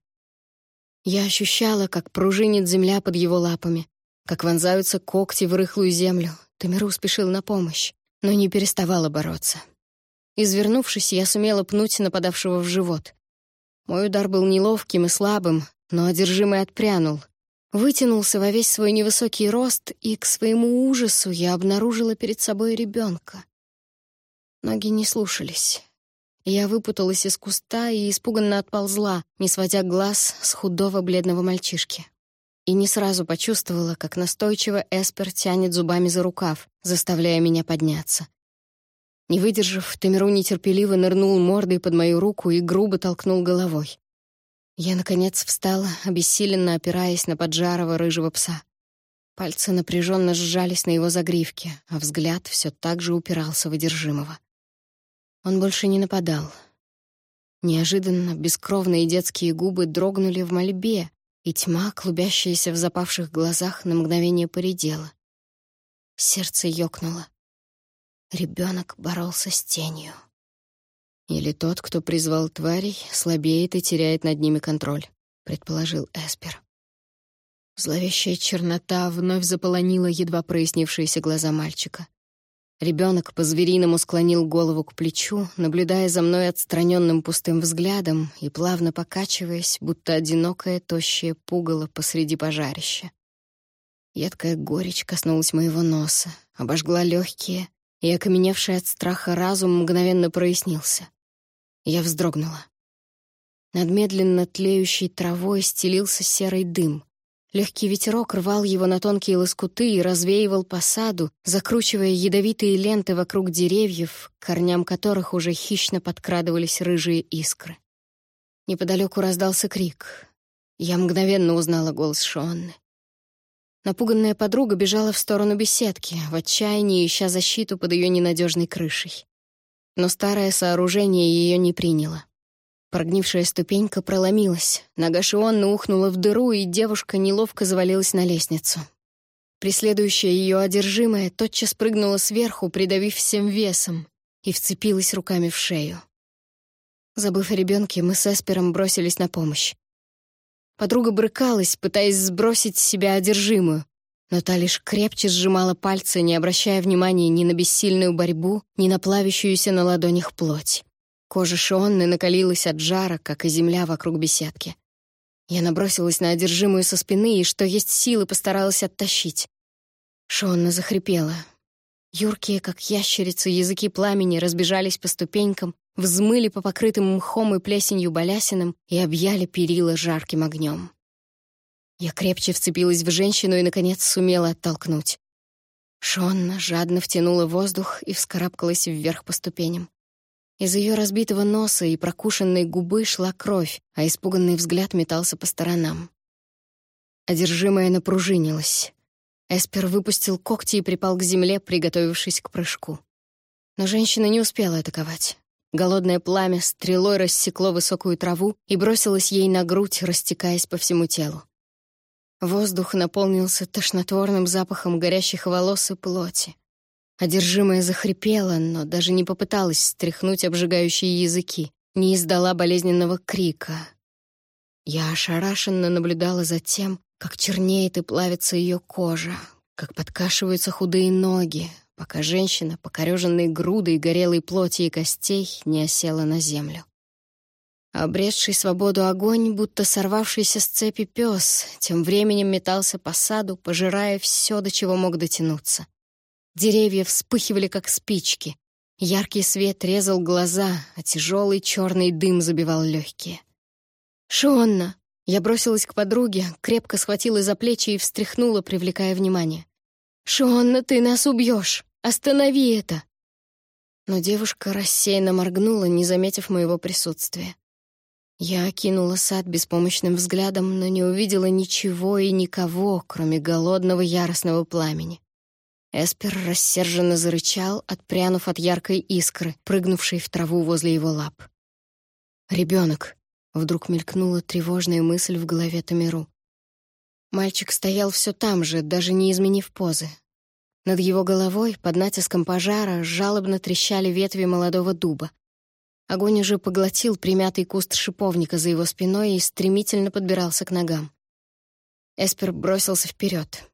[SPEAKER 1] Я ощущала, как пружинит земля под его лапами, как вонзаются когти в рыхлую землю. Тамиру спешил на помощь, но не переставала бороться. Извернувшись, я сумела пнуть нападавшего в живот. Мой удар был неловким и слабым, но одержимый отпрянул. Вытянулся во весь свой невысокий рост, и к своему ужасу я обнаружила перед собой ребенка. Ноги не слушались. Я выпуталась из куста и испуганно отползла, не сводя глаз с худого бледного мальчишки. и не сразу почувствовала, как настойчиво Эспер тянет зубами за рукав, заставляя меня подняться. Не выдержав, Тамеру нетерпеливо нырнул мордой под мою руку и грубо толкнул головой. Я, наконец, встала, обессиленно опираясь на поджарого рыжего пса. Пальцы напряженно сжались на его загривке, а взгляд все так же упирался в одержимого. Он больше не нападал. Неожиданно бескровные детские губы дрогнули в мольбе, и тьма, клубящаяся в запавших глазах, на мгновение поредела. Сердце ёкнуло. Ребенок боролся с тенью. «Или тот, кто призвал тварей, слабеет и теряет над ними контроль», — предположил Эспер. Зловещая чернота вновь заполонила едва прояснившиеся глаза мальчика. Ребенок по-звериному склонил голову к плечу, наблюдая за мной отстраненным пустым взглядом и плавно покачиваясь, будто одинокое тощее пугало посреди пожарища. Едкая горечь коснулась моего носа, обожгла легкие, и окаменевший от страха разум мгновенно прояснился. Я вздрогнула. Над медленно тлеющей травой стелился серый дым. Легкий ветерок рвал его на тонкие лоскуты и развеивал по саду, закручивая ядовитые ленты вокруг деревьев, корням которых уже хищно подкрадывались рыжие искры. Неподалеку раздался крик. Я мгновенно узнала голос Шонны. Напуганная подруга бежала в сторону беседки, в отчаянии ища защиту под ее ненадежной крышей. Но старое сооружение ее не приняло. Прогнившая ступенька проломилась, нога Шионны ухнула в дыру, и девушка неловко завалилась на лестницу. Преследующая ее одержимая тотчас прыгнула сверху, придавив всем весом, и вцепилась руками в шею. Забыв о ребенке, мы с Эспером бросились на помощь. Подруга брыкалась, пытаясь сбросить с себя одержимую, но та лишь крепче сжимала пальцы, не обращая внимания ни на бессильную борьбу, ни на плавящуюся на ладонях плоть. Кожа Шионны накалилась от жара, как и земля вокруг беседки. Я набросилась на одержимую со спины и, что есть силы, постаралась оттащить. Шонна захрипела. Юркие, как ящерицы, языки пламени разбежались по ступенькам, взмыли по покрытым мхом и плесенью балясинам и объяли перила жарким огнем. Я крепче вцепилась в женщину и, наконец, сумела оттолкнуть. Шонна жадно втянула воздух и вскарабкалась вверх по ступеням. Из ее разбитого носа и прокушенной губы шла кровь, а испуганный взгляд метался по сторонам. Одержимая напружинилась. Эспер выпустил когти и припал к земле, приготовившись к прыжку. Но женщина не успела атаковать. Голодное пламя стрелой рассекло высокую траву и бросилось ей на грудь, растекаясь по всему телу. Воздух наполнился тошнотворным запахом горящих волос и плоти. Одержимая захрипела, но даже не попыталась стряхнуть обжигающие языки, не издала болезненного крика. Я ошарашенно наблюдала за тем, как чернеет и плавится ее кожа, как подкашиваются худые ноги, пока женщина, покореженной грудой горелой плоти и костей, не осела на землю. Обретший свободу огонь, будто сорвавшийся с цепи пес, тем временем метался по саду, пожирая все, до чего мог дотянуться. Деревья вспыхивали, как спички. Яркий свет резал глаза, а тяжелый черный дым забивал легкие. «Шонна!» Я бросилась к подруге, крепко схватила за плечи и встряхнула, привлекая внимание. «Шонна, ты нас убьешь! Останови это!» Но девушка рассеянно моргнула, не заметив моего присутствия. Я окинула сад беспомощным взглядом, но не увидела ничего и никого, кроме голодного яростного пламени. Эспер рассерженно зарычал, отпрянув от яркой искры, прыгнувшей в траву возле его лап. «Ребенок!» — вдруг мелькнула тревожная мысль в голове Тамиру. Мальчик стоял все там же, даже не изменив позы. Над его головой, под натиском пожара, жалобно трещали ветви молодого дуба. Огонь уже поглотил примятый куст шиповника за его спиной и стремительно подбирался к ногам. Эспер бросился вперед.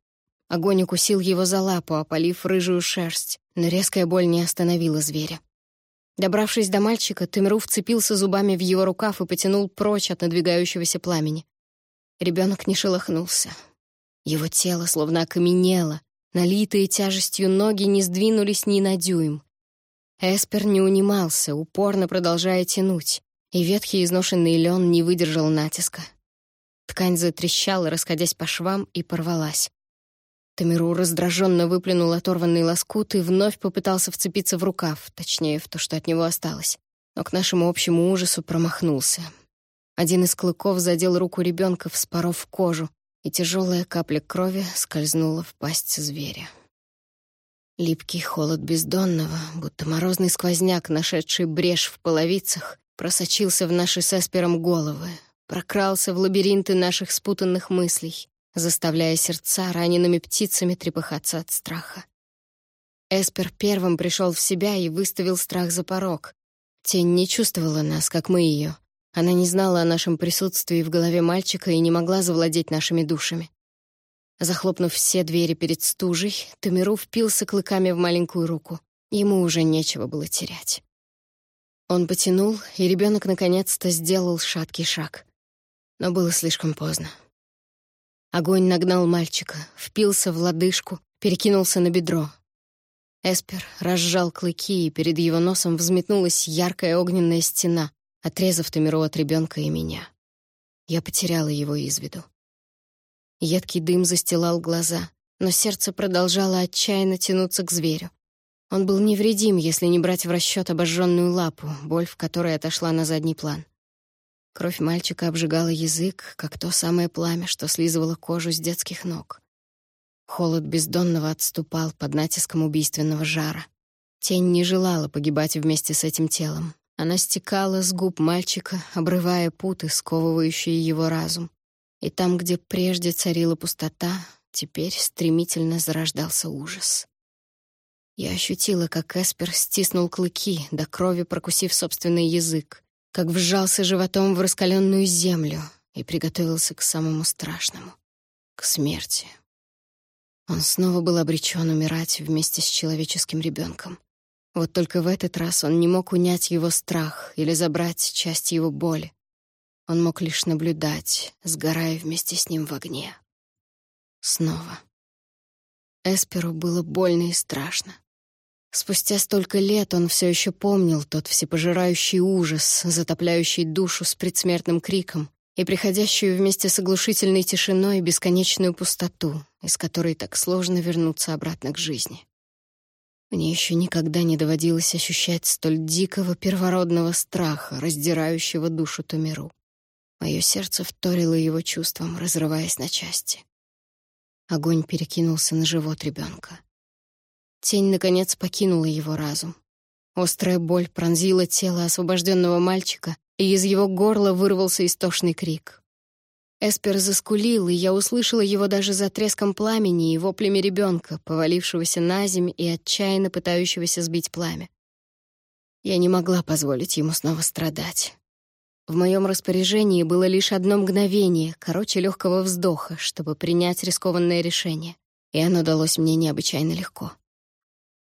[SPEAKER 1] Огонь укусил его за лапу, опалив рыжую шерсть, но резкая боль не остановила зверя. Добравшись до мальчика, Тымру вцепился зубами в его рукав и потянул прочь от надвигающегося пламени. Ребенок не шелохнулся. Его тело словно окаменело, налитые тяжестью ноги не сдвинулись ни на дюйм. Эспер не унимался, упорно продолжая тянуть, и ветхий изношенный лен не выдержал натиска. Ткань затрещала, расходясь по швам, и порвалась. Тамиру раздраженно выплюнул оторванный лоскут и вновь попытался вцепиться в рукав, точнее, в то, что от него осталось. Но к нашему общему ужасу промахнулся. Один из клыков задел руку ребенка, вспоров кожу, и тяжелая капля крови скользнула в пасть зверя. Липкий холод бездонного, будто морозный сквозняк, нашедший брешь в половицах, просочился в наши с Эспером головы, прокрался в лабиринты наших спутанных мыслей, заставляя сердца ранеными птицами трепыхаться от страха. Эспер первым пришел в себя и выставил страх за порог. Тень не чувствовала нас, как мы ее. Она не знала о нашем присутствии в голове мальчика и не могла завладеть нашими душами. Захлопнув все двери перед стужей, Тамиру впился клыками в маленькую руку. Ему уже нечего было терять. Он потянул, и ребенок наконец-то сделал шаткий шаг. Но было слишком поздно. Огонь нагнал мальчика, впился в лодыжку, перекинулся на бедро. Эспер разжал клыки, и перед его носом взметнулась яркая огненная стена, отрезав Тамиру от ребенка и меня. Я потеряла его из виду. Едкий дым застилал глаза, но сердце продолжало отчаянно тянуться к зверю. Он был невредим, если не брать в расчет обожженную лапу, боль в которой отошла на задний план. Кровь мальчика обжигала язык, как то самое пламя, что слизывало кожу с детских ног. Холод бездонного отступал под натиском убийственного жара. Тень не желала погибать вместе с этим телом. Она стекала с губ мальчика, обрывая путы, сковывающие его разум. И там, где прежде царила пустота, теперь стремительно зарождался ужас. Я ощутила, как Эспер стиснул клыки, до крови прокусив собственный язык как вжался животом в раскаленную землю и приготовился к самому страшному — к смерти. Он снова был обречен умирать вместе с человеческим ребенком. Вот только в этот раз он не мог унять его страх или забрать часть его боли. Он мог лишь наблюдать, сгорая вместе с ним в огне. Снова. Эсперу было больно и страшно. Спустя столько лет он все еще помнил тот всепожирающий ужас, затопляющий душу с предсмертным криком и приходящую вместе с оглушительной тишиной бесконечную пустоту, из которой так сложно вернуться обратно к жизни. Мне еще никогда не доводилось ощущать столь дикого первородного страха, раздирающего душу Томиру. Мое сердце вторило его чувствам, разрываясь на части. Огонь перекинулся на живот ребенка. Тень, наконец, покинула его разум. Острая боль пронзила тело освобожденного мальчика, и из его горла вырвался истошный крик. Эспер заскулил, и я услышала его даже за треском пламени и воплями ребенка, повалившегося на земь и отчаянно пытающегося сбить пламя. Я не могла позволить ему снова страдать. В моем распоряжении было лишь одно мгновение, короче легкого вздоха, чтобы принять рискованное решение, и оно далось мне необычайно легко.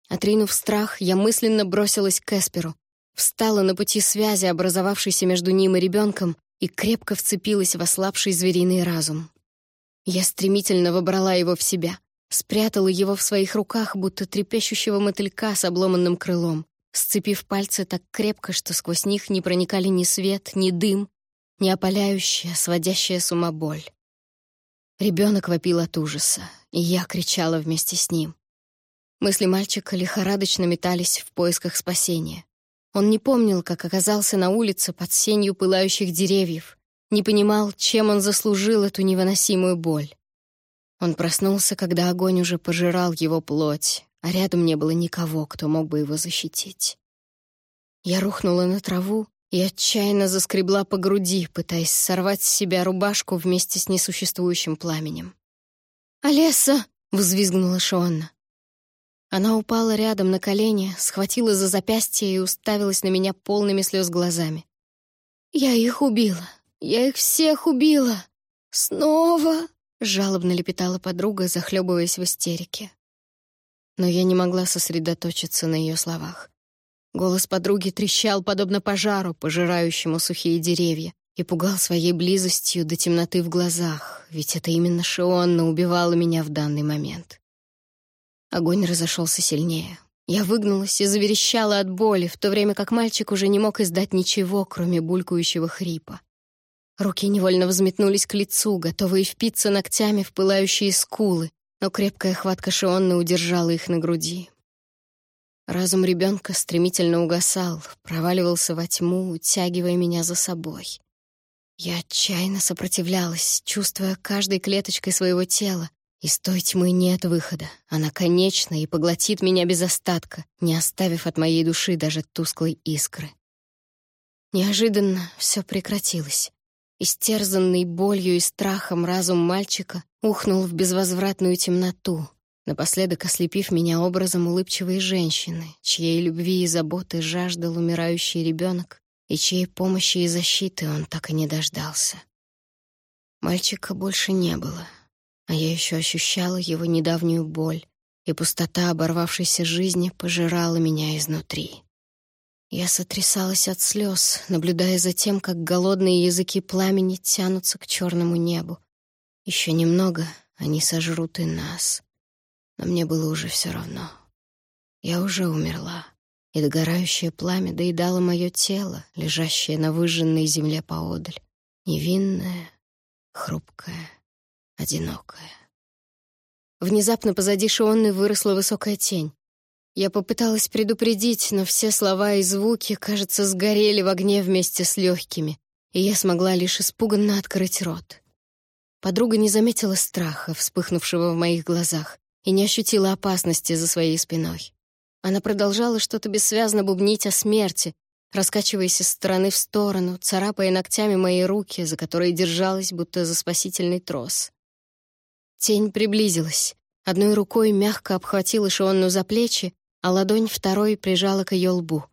[SPEAKER 1] Отринув страх, я мысленно бросилась к Эсперу, встала на пути связи, образовавшейся между ним и ребенком, и крепко вцепилась в ослабший звериный разум. Я стремительно вобрала его в себя, спрятала его в своих руках, будто трепещущего мотылька с обломанным крылом, сцепив пальцы так крепко, что сквозь них не проникали ни свет, ни дым, ни опаляющая, сводящая с ума боль. Ребенок вопил от ужаса, и я кричала вместе с ним. Мысли мальчика лихорадочно метались в поисках спасения. Он не помнил, как оказался на улице под сенью пылающих деревьев, не понимал, чем он заслужил эту невыносимую боль. Он проснулся, когда огонь уже пожирал его плоть, а рядом не было никого, кто мог бы его защитить. Я рухнула на траву и отчаянно заскребла по груди, пытаясь сорвать с себя рубашку вместе с несуществующим пламенем. «Олеса!» — взвизгнула Шонна. Она упала рядом на колени, схватила за запястье и уставилась на меня полными слез глазами. «Я их убила! Я их всех убила! Снова!» — жалобно лепетала подруга, захлебываясь в истерике. Но я не могла сосредоточиться на ее словах. Голос подруги трещал, подобно пожару, пожирающему сухие деревья, и пугал своей близостью до темноты в глазах, ведь это именно Шионна убивала меня в данный момент. Огонь разошелся сильнее. Я выгнулась и заверещала от боли, в то время как мальчик уже не мог издать ничего, кроме булькающего хрипа. Руки невольно взметнулись к лицу, готовые впиться ногтями в пылающие скулы, но крепкая хватка Шионны удержала их на груди. Разум ребенка стремительно угасал, проваливался во тьму, утягивая меня за собой. Я отчаянно сопротивлялась, чувствуя каждой клеточкой своего тела. Из той тьмы нет выхода. Она конечна и поглотит меня без остатка, не оставив от моей души даже тусклой искры. Неожиданно все прекратилось. Истерзанный болью и страхом разум мальчика ухнул в безвозвратную темноту, напоследок ослепив меня образом улыбчивой женщины, чьей любви и заботы жаждал умирающий ребенок и чьей помощи и защиты он так и не дождался. Мальчика больше не было, а я еще ощущала его недавнюю боль, и пустота оборвавшейся жизни пожирала меня изнутри. Я сотрясалась от слез, наблюдая за тем, как голодные языки пламени тянутся к черному небу. Еще немного они сожрут и нас. Но мне было уже все равно. Я уже умерла и догорающее пламя доедало мое тело, лежащее на выжженной земле поодаль, невинное, хрупкое, одинокое. Внезапно позади Шионны выросла высокая тень. Я попыталась предупредить, но все слова и звуки, кажется, сгорели в огне вместе с легкими, и я смогла лишь испуганно открыть рот. Подруга не заметила страха, вспыхнувшего в моих глазах, и не ощутила опасности за своей спиной. Она продолжала что-то бессвязно бубнить о смерти, раскачиваясь из стороны в сторону, царапая ногтями мои руки, за которые держалась, будто за спасительный трос. Тень приблизилась. Одной рукой мягко обхватила Шионну за плечи, а ладонь второй прижала к ее лбу.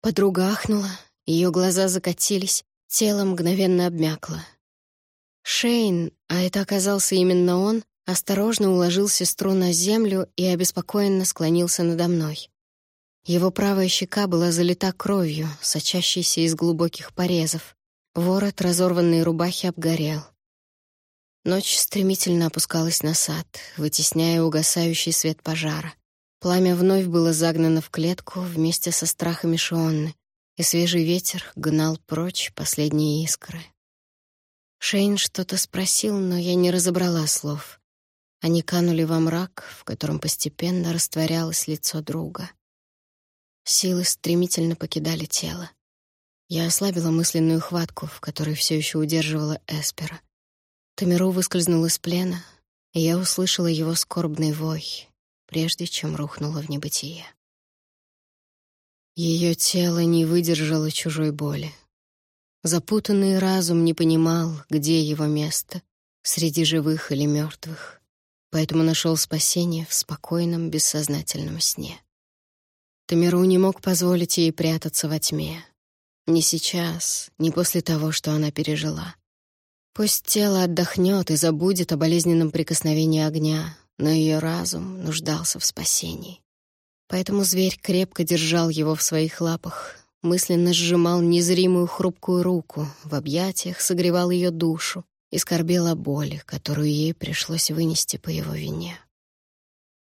[SPEAKER 1] Подруга ахнула, ее глаза закатились, тело мгновенно обмякло. Шейн, а это оказался именно он, осторожно уложил сестру на землю и обеспокоенно склонился надо мной. Его правая щека была залита кровью, сочащейся из глубоких порезов. Ворот разорванной рубахи обгорел. Ночь стремительно опускалась на сад, вытесняя угасающий свет пожара. Пламя вновь было загнано в клетку вместе со страхами Шионны, и свежий ветер гнал прочь последние искры. Шейн что-то спросил, но я не разобрала слов. Они канули во мрак, в котором постепенно растворялось лицо друга. Силы стремительно покидали тело. Я ослабила мысленную хватку, в которой все еще удерживала Эспера. Тамиру выскользнул из плена, и я услышала его скорбный вой, прежде чем рухнула в небытие. Ее тело не выдержало чужой боли. Запутанный разум не понимал, где его место, среди живых или мертвых поэтому нашел спасение в спокойном, бессознательном сне. Тамиру не мог позволить ей прятаться во тьме. Ни сейчас, ни после того, что она пережила. Пусть тело отдохнет и забудет о болезненном прикосновении огня, но ее разум нуждался в спасении. Поэтому зверь крепко держал его в своих лапах, мысленно сжимал незримую хрупкую руку, в объятиях согревал ее душу, и скорбел о боли, которую ей пришлось вынести по его вине.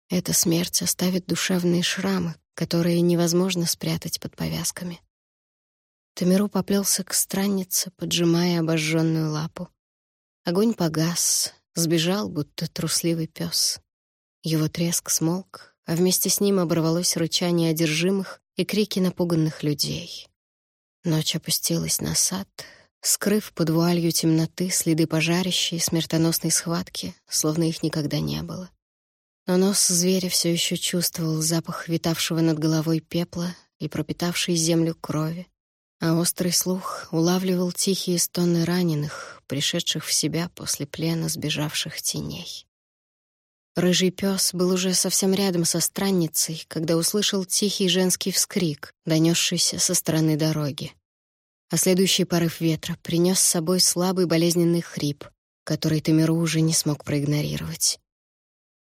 [SPEAKER 1] Эта смерть оставит душевные шрамы, которые невозможно спрятать под повязками. Тамиру поплелся к страннице, поджимая обожженную лапу. Огонь погас, сбежал, будто трусливый пес. Его треск смолк, а вместе с ним оборвалось рычание одержимых и крики напуганных людей. Ночь опустилась на сад, скрыв под вуалью темноты следы пожарища и смертоносной схватки, словно их никогда не было. Но нос зверя все еще чувствовал запах витавшего над головой пепла и пропитавшей землю крови, а острый слух улавливал тихие стоны раненых, пришедших в себя после плена сбежавших теней. Рыжий пес был уже совсем рядом со странницей, когда услышал тихий женский вскрик, донесшийся со стороны дороги а следующий порыв ветра принес с собой слабый болезненный хрип, который Тамиру уже не смог проигнорировать.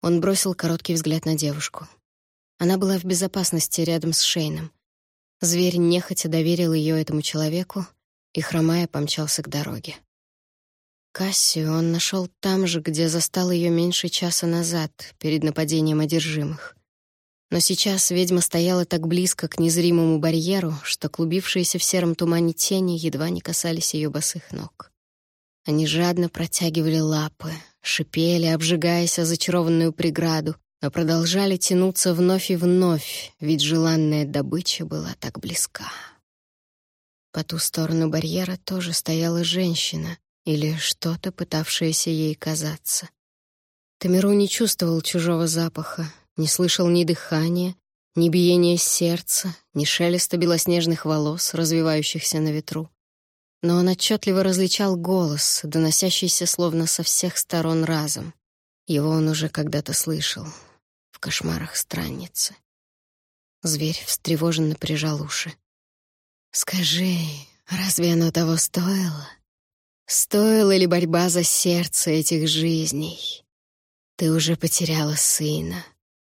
[SPEAKER 1] Он бросил короткий взгляд на девушку. Она была в безопасности рядом с Шейном. Зверь нехотя доверил ее этому человеку и, хромая, помчался к дороге. Кассию он нашел там же, где застал ее меньше часа назад, перед нападением одержимых. Но сейчас ведьма стояла так близко к незримому барьеру, что клубившиеся в сером тумане тени едва не касались ее босых ног. Они жадно протягивали лапы, шипели, обжигаясь о зачарованную преграду, но продолжали тянуться вновь и вновь, ведь желанная добыча была так близка. По ту сторону барьера тоже стояла женщина или что-то, пытавшееся ей казаться. Тамиру не чувствовал чужого запаха, не слышал ни дыхания, ни биения сердца, ни шелеста белоснежных волос, развивающихся на ветру. Но он отчетливо различал голос, доносящийся словно со всех сторон разом. Его он уже когда-то слышал, кошмарах странницы. Зверь встревоженно прижал уши. «Скажи, разве оно того стоило? Стоила ли борьба за сердце этих жизней? Ты уже потеряла сына,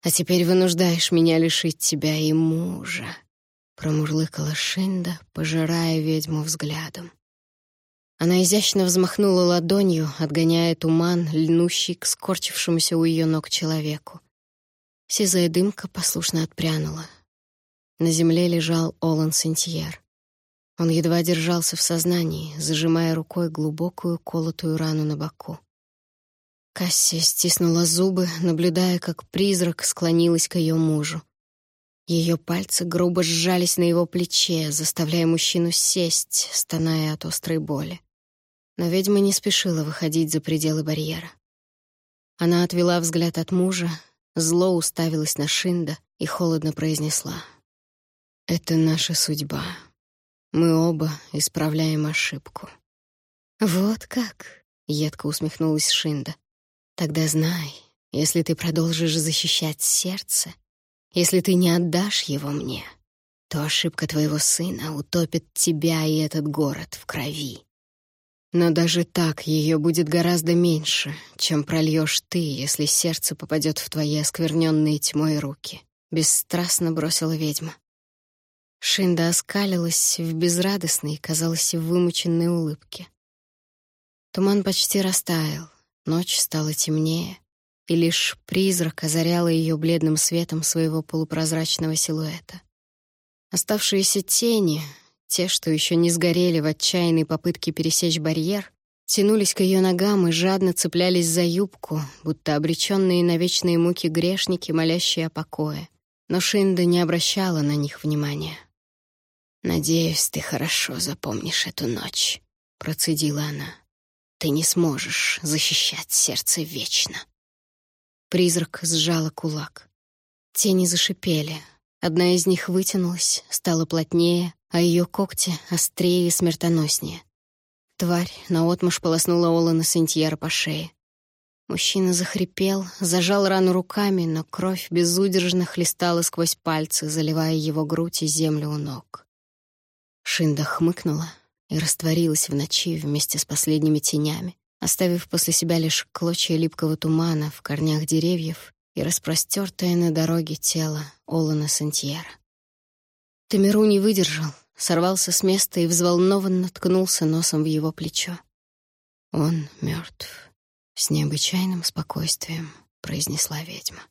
[SPEAKER 1] а теперь вынуждаешь меня лишить тебя и мужа», — промурлыкала Шинда, пожирая ведьму взглядом. Она изящно взмахнула ладонью, отгоняя туман, льнущий к скорчившемуся у ее ног человеку. Сизая дымка послушно отпрянула. На земле лежал Олан Сентьер. Он едва держался в сознании, зажимая рукой глубокую колотую рану на боку. Кассия стиснула зубы, наблюдая, как призрак склонилась к ее мужу. Ее пальцы грубо сжались на его плече, заставляя мужчину сесть, стоная от острой боли. Но ведьма не спешила выходить за пределы барьера. Она отвела взгляд от мужа, Зло уставилась на Шинда и холодно произнесла. «Это наша судьба. Мы оба исправляем ошибку». «Вот как?» — едко усмехнулась Шинда. «Тогда знай, если ты продолжишь защищать сердце, если ты не отдашь его мне, то ошибка твоего сына утопит тебя и этот город в крови. Но даже так ее будет гораздо меньше, чем прольешь ты, если сердце попадет в твои оскверненные тьмой руки. Бесстрастно бросила ведьма. Шинда оскалилась в безрадостной, казалось, вымученной улыбке. Туман почти растаял, ночь стала темнее, и лишь призрак озарял ее бледным светом своего полупрозрачного силуэта. Оставшиеся тени, те, что еще не сгорели в отчаянной попытке пересечь барьер, тянулись к ее ногам и жадно цеплялись за юбку, будто обреченные на вечные муки грешники, молящие о покое. Но Шинда не обращала на них внимания. «Надеюсь, ты хорошо запомнишь эту ночь», — процедила она. «Ты не сможешь защищать сердце вечно». Призрак сжала кулак. Тени зашипели. Одна из них вытянулась, стала плотнее, а ее когти острее и смертоноснее. Тварь наотмашь полоснула Олана Сентьера по шее. Мужчина захрипел, зажал рану руками, но кровь безудержно хлестала сквозь пальцы, заливая его грудь и землю у ног. Шинда хмыкнула и растворилась в ночи вместе с последними тенями, оставив после себя лишь клочья липкого тумана в корнях деревьев и распростертое на дороге тело Олана Сантьера. Тамиру не выдержал, сорвался с места и взволнованно ткнулся носом в его плечо. «Он мертв», — с необычайным спокойствием произнесла ведьма.